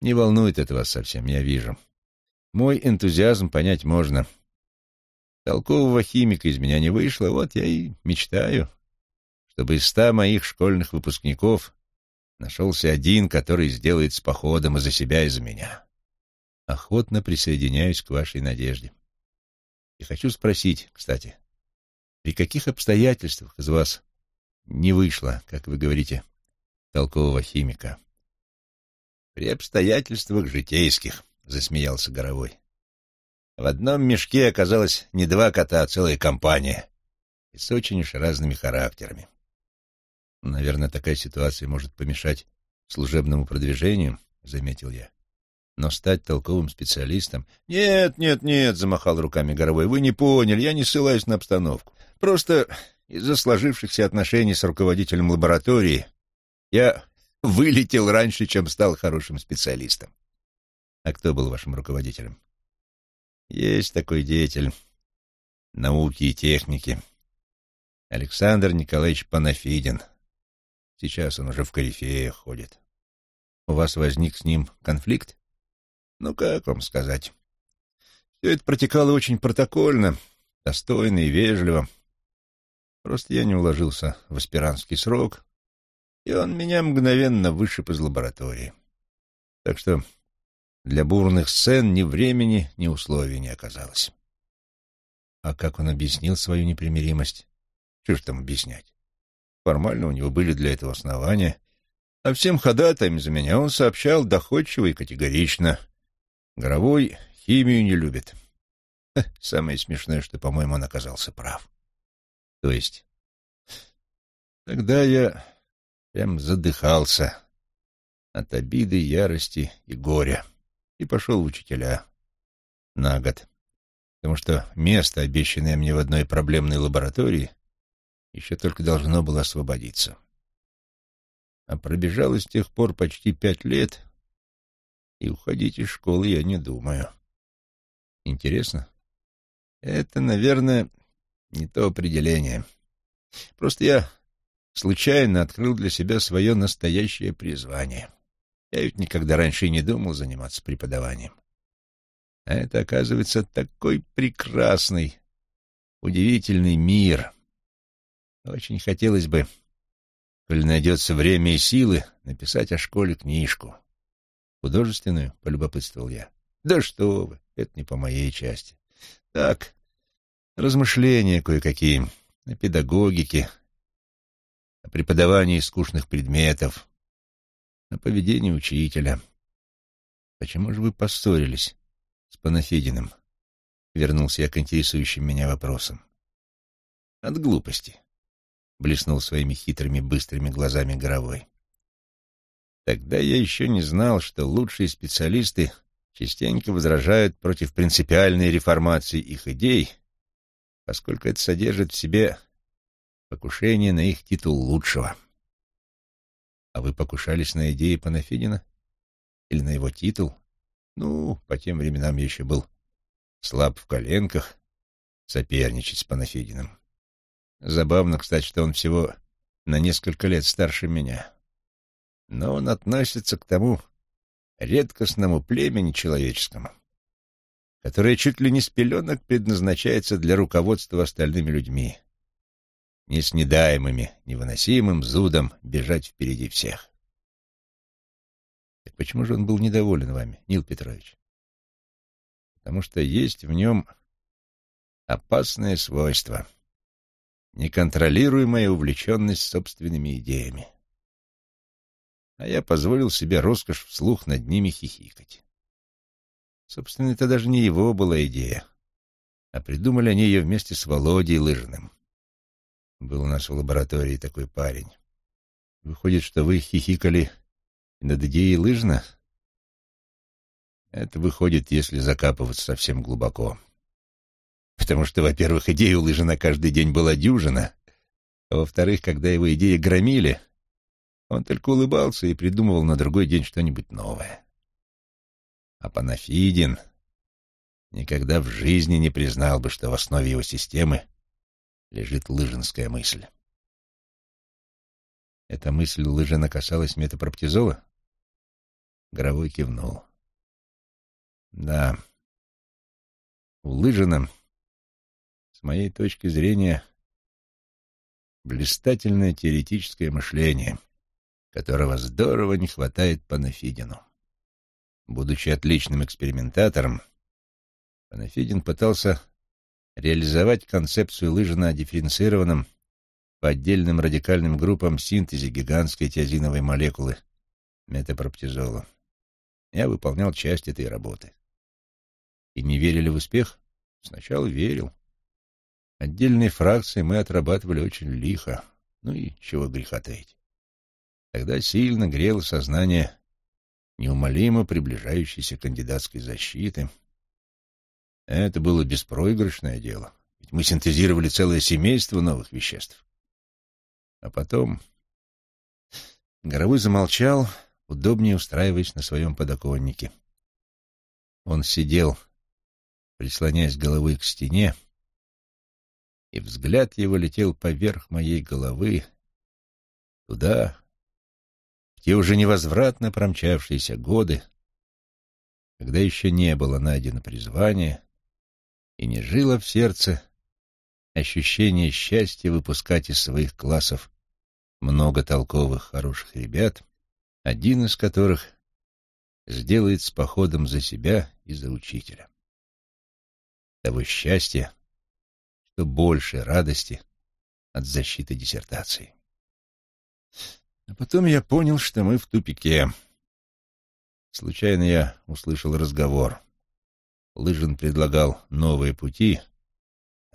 Не волнует это вас совсем, я вижу. Мой энтузиазм понять можно. Толкового химика из меня не вышло, вот я и мечтаю, чтобы из ста моих школьных выпускников нашелся один, который сделает с походом и за себя, и за меня. Охотно присоединяюсь к вашей надежде. И хочу спросить, кстати, при каких обстоятельствах из вас не вышло, как вы говорите, толкового химика? При обстоятельствах житейских, засмеялся Горовой. В одном мешке оказалось не два кота, а целая компания. И с очень уж разными характерами. Наверное, такая ситуация может помешать служебному продвижению, заметил я. Но стать толковым специалистом... Нет, нет, нет, замахал руками Горовой. Вы не поняли, я не ссылаюсь на обстановку. Просто из-за сложившихся отношений с руководителем лаборатории я вылетел раньше, чем стал хорошим специалистом. А кто был вашим руководителем? Есть такой деятель науки и техники. Александр Николаевич Панафидин. Сейчас он уже в корифеях ходит. У вас возник с ним конфликт? Ну, как вам сказать? Все это протекало очень протокольно, достойно и вежливо. Просто я не уложился в аспирантский срок, и он меня мгновенно вышиб из лаборатории. Так что для бурных сцен ни времени, ни условий не оказалось. А как он объяснил свою непримиримость? Что ж там объяснять? Формально у него были для этого основания, а всем ходатаем за меня он сообщал доходчиво и категорично. Горовой химию не любит. Самое смешное, что, по-моему, он оказался прав. То есть... Тогда я прям задыхался от обиды, ярости и горя и пошел в учителя на год, потому что место, обещанное мне в одной проблемной лаборатории, еще только должно было освободиться. А пробежало с тех пор почти пять лет, и уходить из школы я не думаю. Интересно? Это, наверное, не то определение. Просто я случайно открыл для себя свое настоящее призвание. Я ведь никогда раньше и не думал заниматься преподаванием. А это, оказывается, такой прекрасный, удивительный мир. Очень хотелось бы, коли найдется время и силы, написать о школе книжку. Художественную, — полюбопытствовал я. Да что вы, это не по моей части. Так, размышления кое-какие о педагогике, о преподавании скучных предметов, о поведении учителя. Почему же вы поссорились с Панафидиным? Вернулся я к интересующим меня вопросам. От глупости, блеснул своими хитрыми быстрыми глазами Горовой. Тогда я еще не знал, что лучшие специалисты частенько возражают против принципиальной реформации их идей, поскольку это содержит в себе покушение на их титул лучшего. А вы покушались на идеи Панафидина? Или на его титул? Ну, по тем временам я еще был слаб в коленках соперничать с Панафидиным. Забавно, кстати, что он всего на несколько лет старше меня но он относится к тому редкостному племени человеческому, которое чуть ли не с пеленок предназначается для руководства остальными людьми, не с недаемыми, невыносимым зудом бежать впереди всех. Так почему же он был недоволен вами, Нил Петрович? Потому что есть в нем опасное свойство — неконтролируемая увлеченность собственными идеями а я позволил себе роскошь вслух над ними хихикать. Собственно, это даже не его была идея, А придумали они ее вместе с Володей Лыжиным. Был у нас в лаборатории такой парень. Выходит, что вы хихикали над идеей Лыжина? Это выходит, если закапываться совсем глубоко. Потому что, во-первых, идея у Лыжина каждый день была дюжина, а во-вторых, когда его идеи громили, он только улыбался и придумывал на другой день что-нибудь новое. А Панафидин никогда в жизни не признал бы, что в основе его системы лежит лыжинская мысль. Эта мысль Лыжина касалась метапроптизола? Горовой кивнул. Да, у Лыжина, с моей точки зрения, блистательное теоретическое мышление, которого здорово не хватает Панафидину. Будучи отличным экспериментатором, Панафидин пытался реализовать концепцию Лыжина о дифференцированном по отдельным радикальным группам синтезе гигантской тиазиновой молекулы метапроптизола. Я выполнял часть этой работы. И не верили в успех? Сначала верил. Отдельные фракции мы отрабатывали очень лихо. Ну и чего греха таить. Тогда сильно грело сознание неумолимо приближающейся кандидатской защиты. Это было беспроигрышное дело, ведь мы синтезировали целое семейство новых веществ. А потом Горовой замолчал, удобнее устраиваясь на своем подоконнике. Он сидел, прислоняясь головой к стене, и взгляд его летел поверх моей головы, туда, те уже невозвратно промчавшиеся годы, когда еще не было найдено призвание и не жило в сердце ощущение счастья выпускать из своих классов много толковых хороших ребят, один из которых сделает с походом за себя и за учителя. Того счастья, что больше радости от защиты диссертации. А потом я понял, что мы в тупике. Случайно я услышал разговор. Лыжин предлагал новые пути —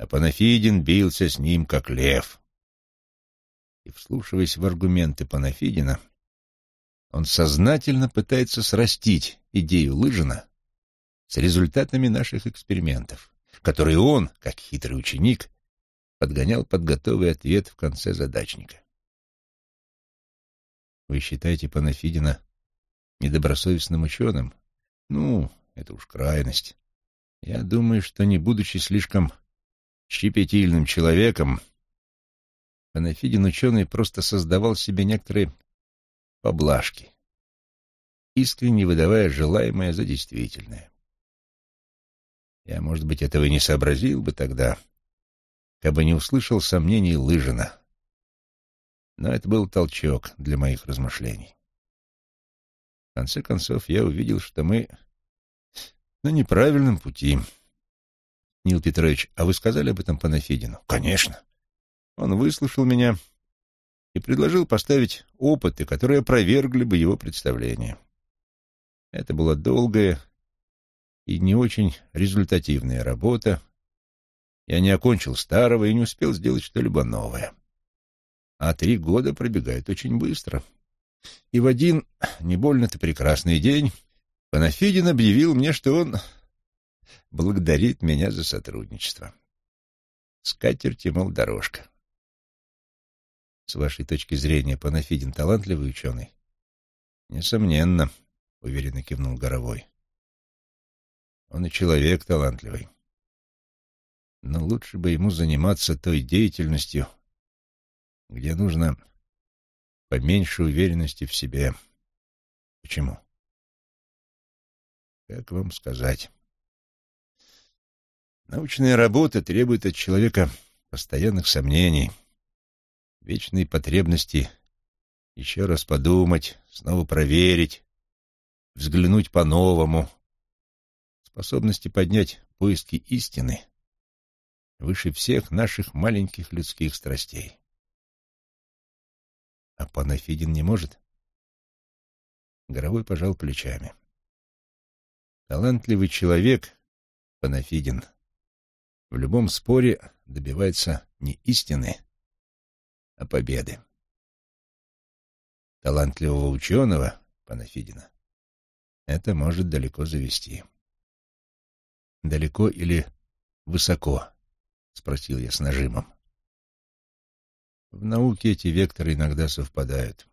а Панафидин бился с ним, как лев. И, вслушиваясь в аргументы Панафидина, он сознательно пытается срастить идею Лыжина с результатами наших экспериментов, которые он, как хитрый ученик, подгонял под готовый ответ в конце задачника. Вы считаете Панафидина недобросовестным ученым? Ну, это уж крайность. Я думаю, что, не будучи слишком щепетильным человеком, Панафидин ученый просто создавал себе некоторые поблажки, искренне выдавая желаемое за действительное. Я, может быть, этого не сообразил бы тогда, как бы не услышал сомнений Лыжина. Но это был толчок для моих размышлений. В конце концов, я увидел, что мы на неправильном пути — Нил Петрович, а вы сказали об этом Панафидину? Конечно. Он выслушал меня и предложил поставить опыты, которые опровергли бы его представление. Это была долгая и не очень результативная работа. Я не окончил старого и не успел сделать что-либо новое. А три года пробегают очень быстро. И в один не больно-то прекрасный день Панафидин объявил мне, что он благодарит меня за сотрудничество. Скатерть, мол, дорожка. С вашей точки зрения, Панафидин талантливый ученый? Несомненно, — уверенно кивнул Горовой. Он и человек талантливый. Но лучше бы ему заниматься той деятельностью, где нужно поменьше уверенности в себе. Почему? Как вам сказать? Научная работа требует от человека постоянных сомнений, вечной потребности еще раз подумать, снова проверить, взглянуть по-новому, способности поднять поиски истины выше всех наших маленьких людских страстей. А Панафидин не может? Горовой пожал плечами. Талантливый человек, Панафидин, в любом споре добивается не истины, а победы. Талантливого ученого, Панафидина, это может далеко завести. «Далеко или высоко?» — спросил я с нажимом. В науке эти векторы иногда совпадают.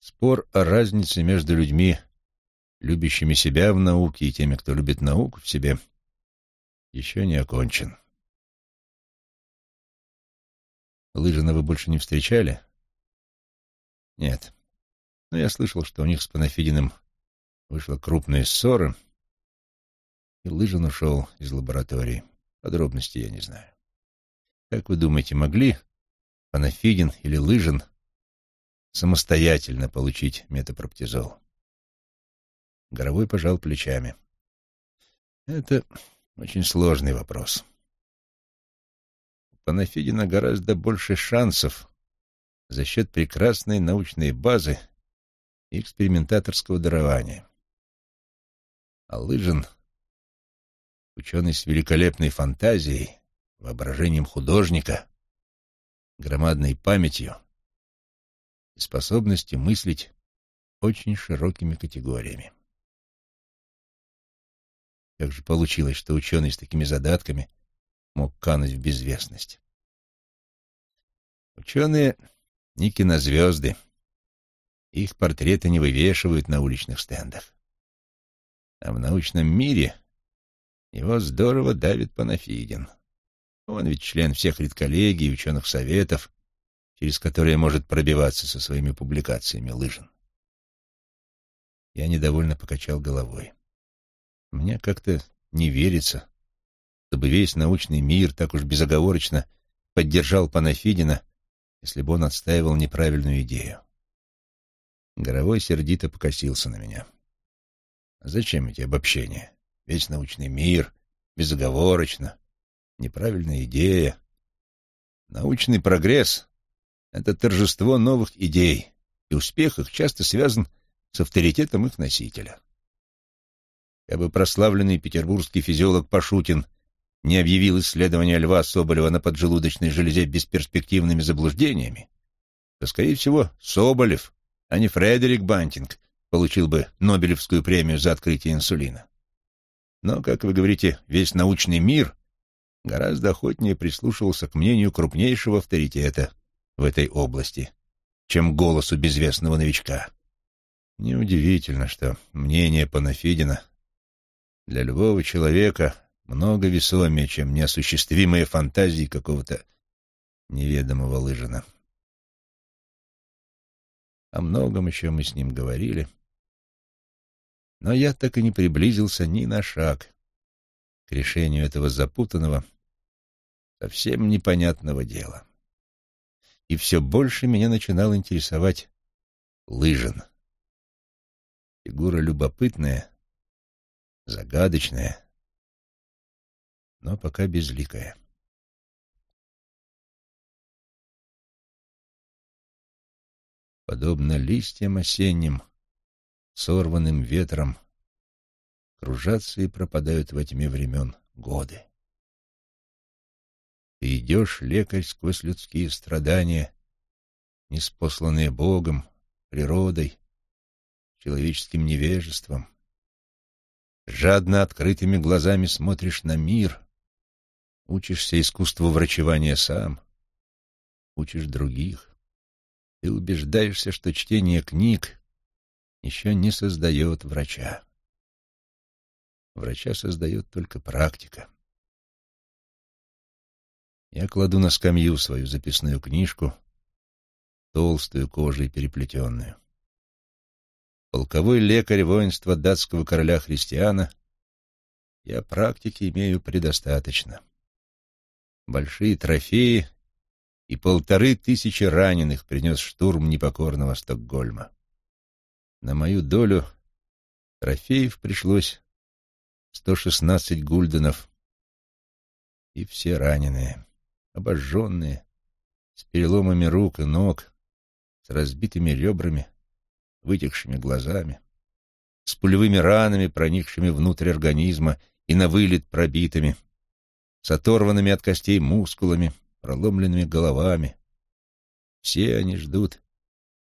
Спор о разнице между людьми, любящими себя в науке, и теми, кто любит науку в себе, еще не окончен. Лыжина вы больше не встречали? Нет. Но я слышал, что у них с Панафидиным вышла крупная ссора, и Лыжин ушел из лаборатории. Подробностей я не знаю. Как вы думаете, могли Панафидин или Лыжин самостоятельно получить метапроптизол? Горовой пожал плечами. Это очень сложный вопрос. У Панафидина гораздо больше шансов за счет прекрасной научной базы и экспериментаторского дарования. А Лыжин ученый с великолепной фантазией, воображением художника, громадной памятью и способностью мыслить очень широкими категориями. Как же получилось, что ученый с такими задатками мог кануть в безвестность? Ученые не кинозвезды. Их портреты не вывешивают на уличных стендах. А в научном мире его здорово давит Панафидин. Он ведь член всех редколлегий и ученых советов, через которые может пробиваться со своими публикациями Лыжин. Я недовольно покачал головой. Мне как-то не верится, чтобы весь научный мир так уж безоговорочно поддержал Панафидина, если бы он отстаивал неправильную идею. Горовой сердито покосился на меня. А зачем эти обобщения? весь научный мир, безоговорочно. Неправильная идея. Научный прогресс — это торжество новых идей, и успех их часто связан с авторитетом их носителя. Я бы прославленный петербургский физиолог Пашутин не объявил исследования Льва Соболева на поджелудочной железе бесперспективными заблуждениями, то, скорее всего, Соболев, а не Фредерик Бантинг, получил бы Нобелевскую премию за открытие инсулина. Но, как вы говорите, весь научный мир гораздо охотнее прислушивался к мнению крупнейшего авторитета в этой области, чем голосу безвестного новичка. Неудивительно, что мнение Панафидина для любого человека много весомее, чем неосуществимые фантазии какого-то неведомого лыжина. О многом еще мы с ним говорили — но я так и не приблизился ни на шаг к решению этого запутанного, совсем непонятного дела. И все больше меня начинал интересовать Лыжин. Фигура любопытная, загадочная, но пока безликая. Подобно листьям осенним — сорванным ветром, кружатся и пропадают во тьме времен годы. Ты идешь, лекарь, сквозь людские страдания, неспосланные Богом, природой, человеческим невежеством. Жадно открытыми глазами смотришь на мир, учишься искусству врачевания сам, учишь других. Ты убеждаешься, что чтение книг еще не создает врача. Врача создает только практика. Я кладу на скамью свою записную книжку, толстую кожей переплетенную. Полковой лекарь воинства датского короля Христиана, я практики имею предостаточно. Большие трофеи и полторы тысячи раненых принес штурм непокорного Стокгольма. На мою долю трофеев пришлось 116 гульденов. И все раненые, обожженные, с переломами рук и ног, с разбитыми ребрами, вытекшими глазами, с пулевыми ранами, проникшими внутрь организма и на вылет пробитыми, с оторванными от костей мускулами, проломленными головами. Все они ждут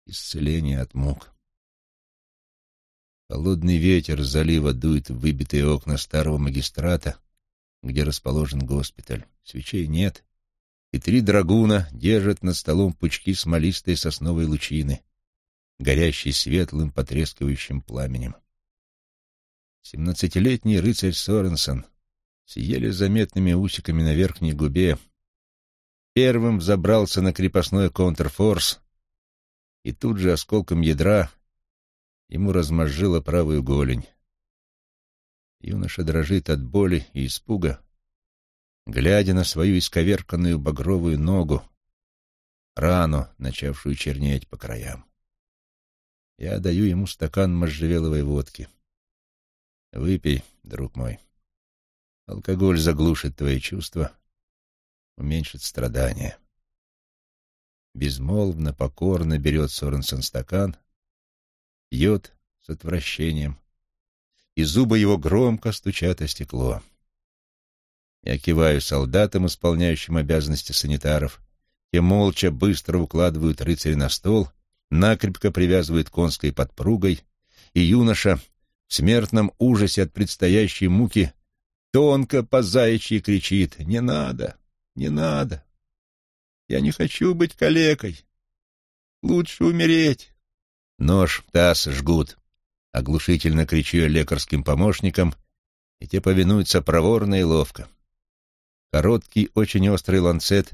исцеления от мук. Холодный ветер с залива дует в выбитые окна старого магистрата, где расположен госпиталь. Свечей нет, и три драгуна держат над столом пучки смолистой сосновой лучины, горящей светлым потрескивающим пламенем. Семнадцатилетний рыцарь Соренсон с еле заметными усиками на верхней губе первым забрался на крепостной контрфорс и тут же осколком ядра ему размозжило правую голень. Юноша дрожит от боли и испуга, глядя на свою исковерканную багровую ногу, рану, начавшую чернеть по краям. Я даю ему стакан можжевеловой водки. Выпей, друг мой. Алкоголь заглушит твои чувства, уменьшит страдания. Безмолвно, покорно берет Соренсон стакан, пьет с отвращением, и зубы его громко стучат о стекло. Я киваю солдатам, исполняющим обязанности санитаров. Те молча быстро укладывают рыцаря на стол, накрепко привязывают конской подпругой, и юноша в смертном ужасе от предстоящей муки тонко по заячьи кричит «Не надо! Не надо! Я не хочу быть калекой! Лучше умереть!» Нож, таз жгут. Оглушительно кричу я лекарским помощникам, и те повинуются проворно и ловко. Короткий, очень острый ланцет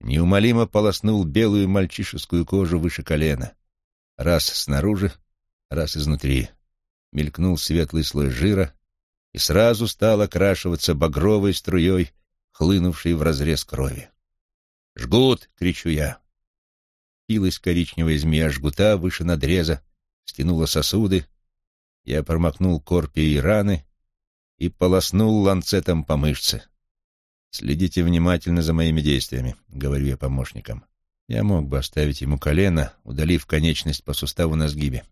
неумолимо полоснул белую мальчишескую кожу выше колена. Раз снаружи, раз изнутри. Мелькнул светлый слой жира, и сразу стал окрашиваться багровой струей, хлынувшей в разрез крови. «Жгут!» — кричу я. Пилась коричневая змея жгута выше надреза, стянула сосуды. Я промокнул корпией раны и полоснул ланцетом по мышце. «Следите внимательно за моими действиями», — говорю я помощникам. Я мог бы оставить ему колено, удалив конечность по суставу на сгибе.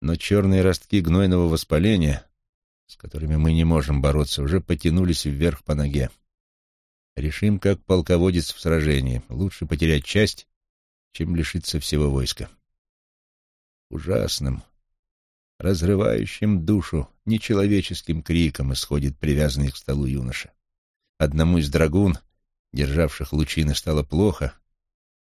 Но черные ростки гнойного воспаления, с которыми мы не можем бороться, уже потянулись вверх по ноге. Решим, как полководец в сражении. Лучше потерять часть, чем лишиться всего войска. Ужасным, разрывающим душу, нечеловеческим криком исходит привязанный к столу юноша. Одному из драгун, державших лучины, стало плохо,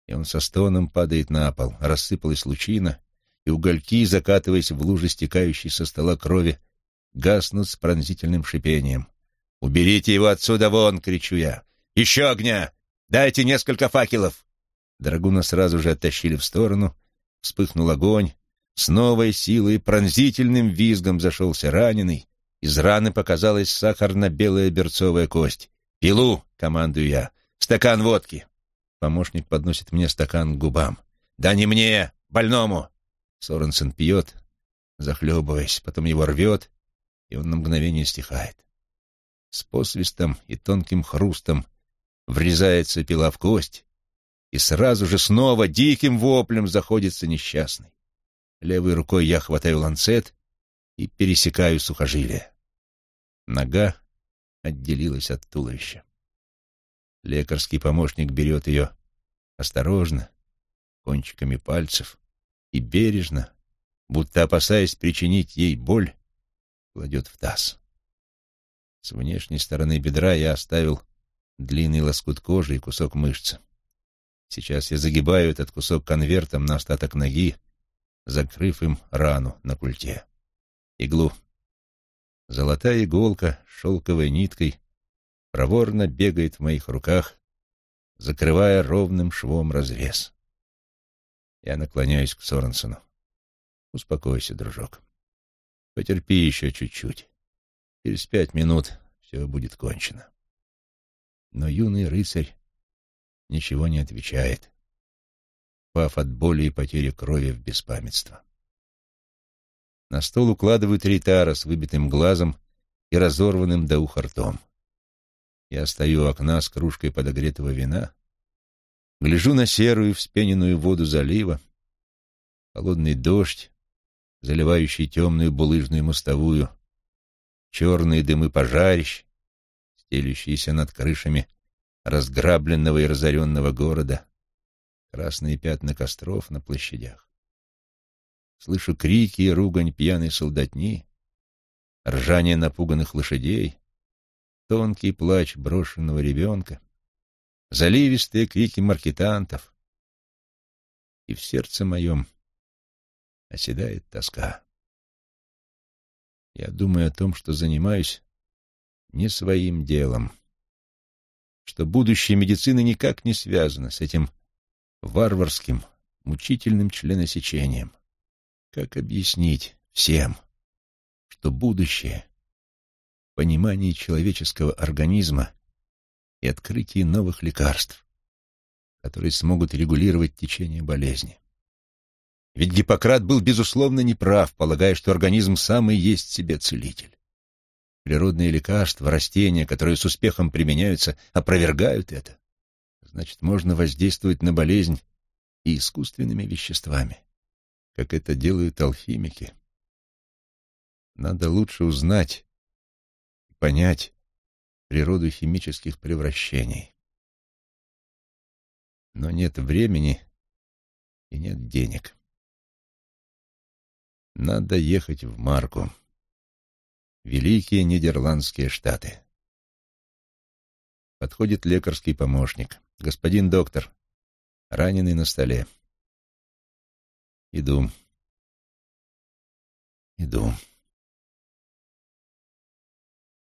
и он со стоном падает на пол. Рассыпалась лучина, и угольки, закатываясь в лужи стекающей со стола крови, гаснут с пронзительным шипением. «Уберите его отсюда вон!» — кричу я. «Еще огня! Дайте несколько факелов!» Драгуна сразу же оттащили в сторону, вспыхнул огонь, с новой силой пронзительным визгом зашелся раненый, из раны показалась сахарно-белая берцовая кость. «Пилу!» — командую я. «Стакан водки!» Помощник подносит мне стакан к губам. «Да не мне! Больному!» Соренсен пьет, захлебываясь, потом его рвет, и он на мгновение стихает. С посвистом и тонким хрустом врезается пила в кость, и сразу же снова диким воплем заходится несчастный. Левой рукой я хватаю ланцет и пересекаю сухожилие. Нога отделилась от туловища. Лекарский помощник берет ее осторожно, кончиками пальцев, и бережно, будто опасаясь причинить ей боль, кладет в таз. С внешней стороны бедра я оставил длинный лоскут кожи и кусок мышцы. Сейчас я загибаю этот кусок конвертом на остаток ноги, закрыв им рану на культе. Иглу. Золотая иголка шелковой ниткой проворно бегает в моих руках, закрывая ровным швом разрез. Я наклоняюсь к Соренсону. Успокойся, дружок. Потерпи еще чуть-чуть. Через пять минут все будет кончено. Но юный рыцарь ничего не отвечает, пав от боли и потери крови в беспамятство. На стол укладывают ритара с выбитым глазом и разорванным до уха ртом. Я стою у окна с кружкой подогретого вина, гляжу на серую вспененную воду залива, холодный дождь, заливающий темную булыжную мостовую, черные дымы пожарищ, стелющиеся над крышами разграбленного и разоренного города, красные пятна костров на площадях. Слышу крики и ругань пьяной солдатни, ржание напуганных лошадей, тонкий плач брошенного ребенка, заливистые крики маркетантов, и в сердце моем оседает тоска. Я думаю о том, что занимаюсь не своим делом, что будущее медицины никак не связано с этим варварским, мучительным членосечением. Как объяснить всем, что будущее — понимание человеческого организма и открытие новых лекарств, которые смогут регулировать течение болезни? Ведь Гиппократ был, безусловно, неправ, полагая, что организм сам и есть себе целитель. Природные лекарства, растения, которые с успехом применяются, опровергают это. Значит, можно воздействовать на болезнь и искусственными веществами, как это делают алхимики. Надо лучше узнать и понять природу химических превращений. Но нет времени и нет денег. Надо ехать в Марку. Великие Нидерландские Штаты. Подходит лекарский помощник. Господин доктор, раненый на столе. Иду. Иду.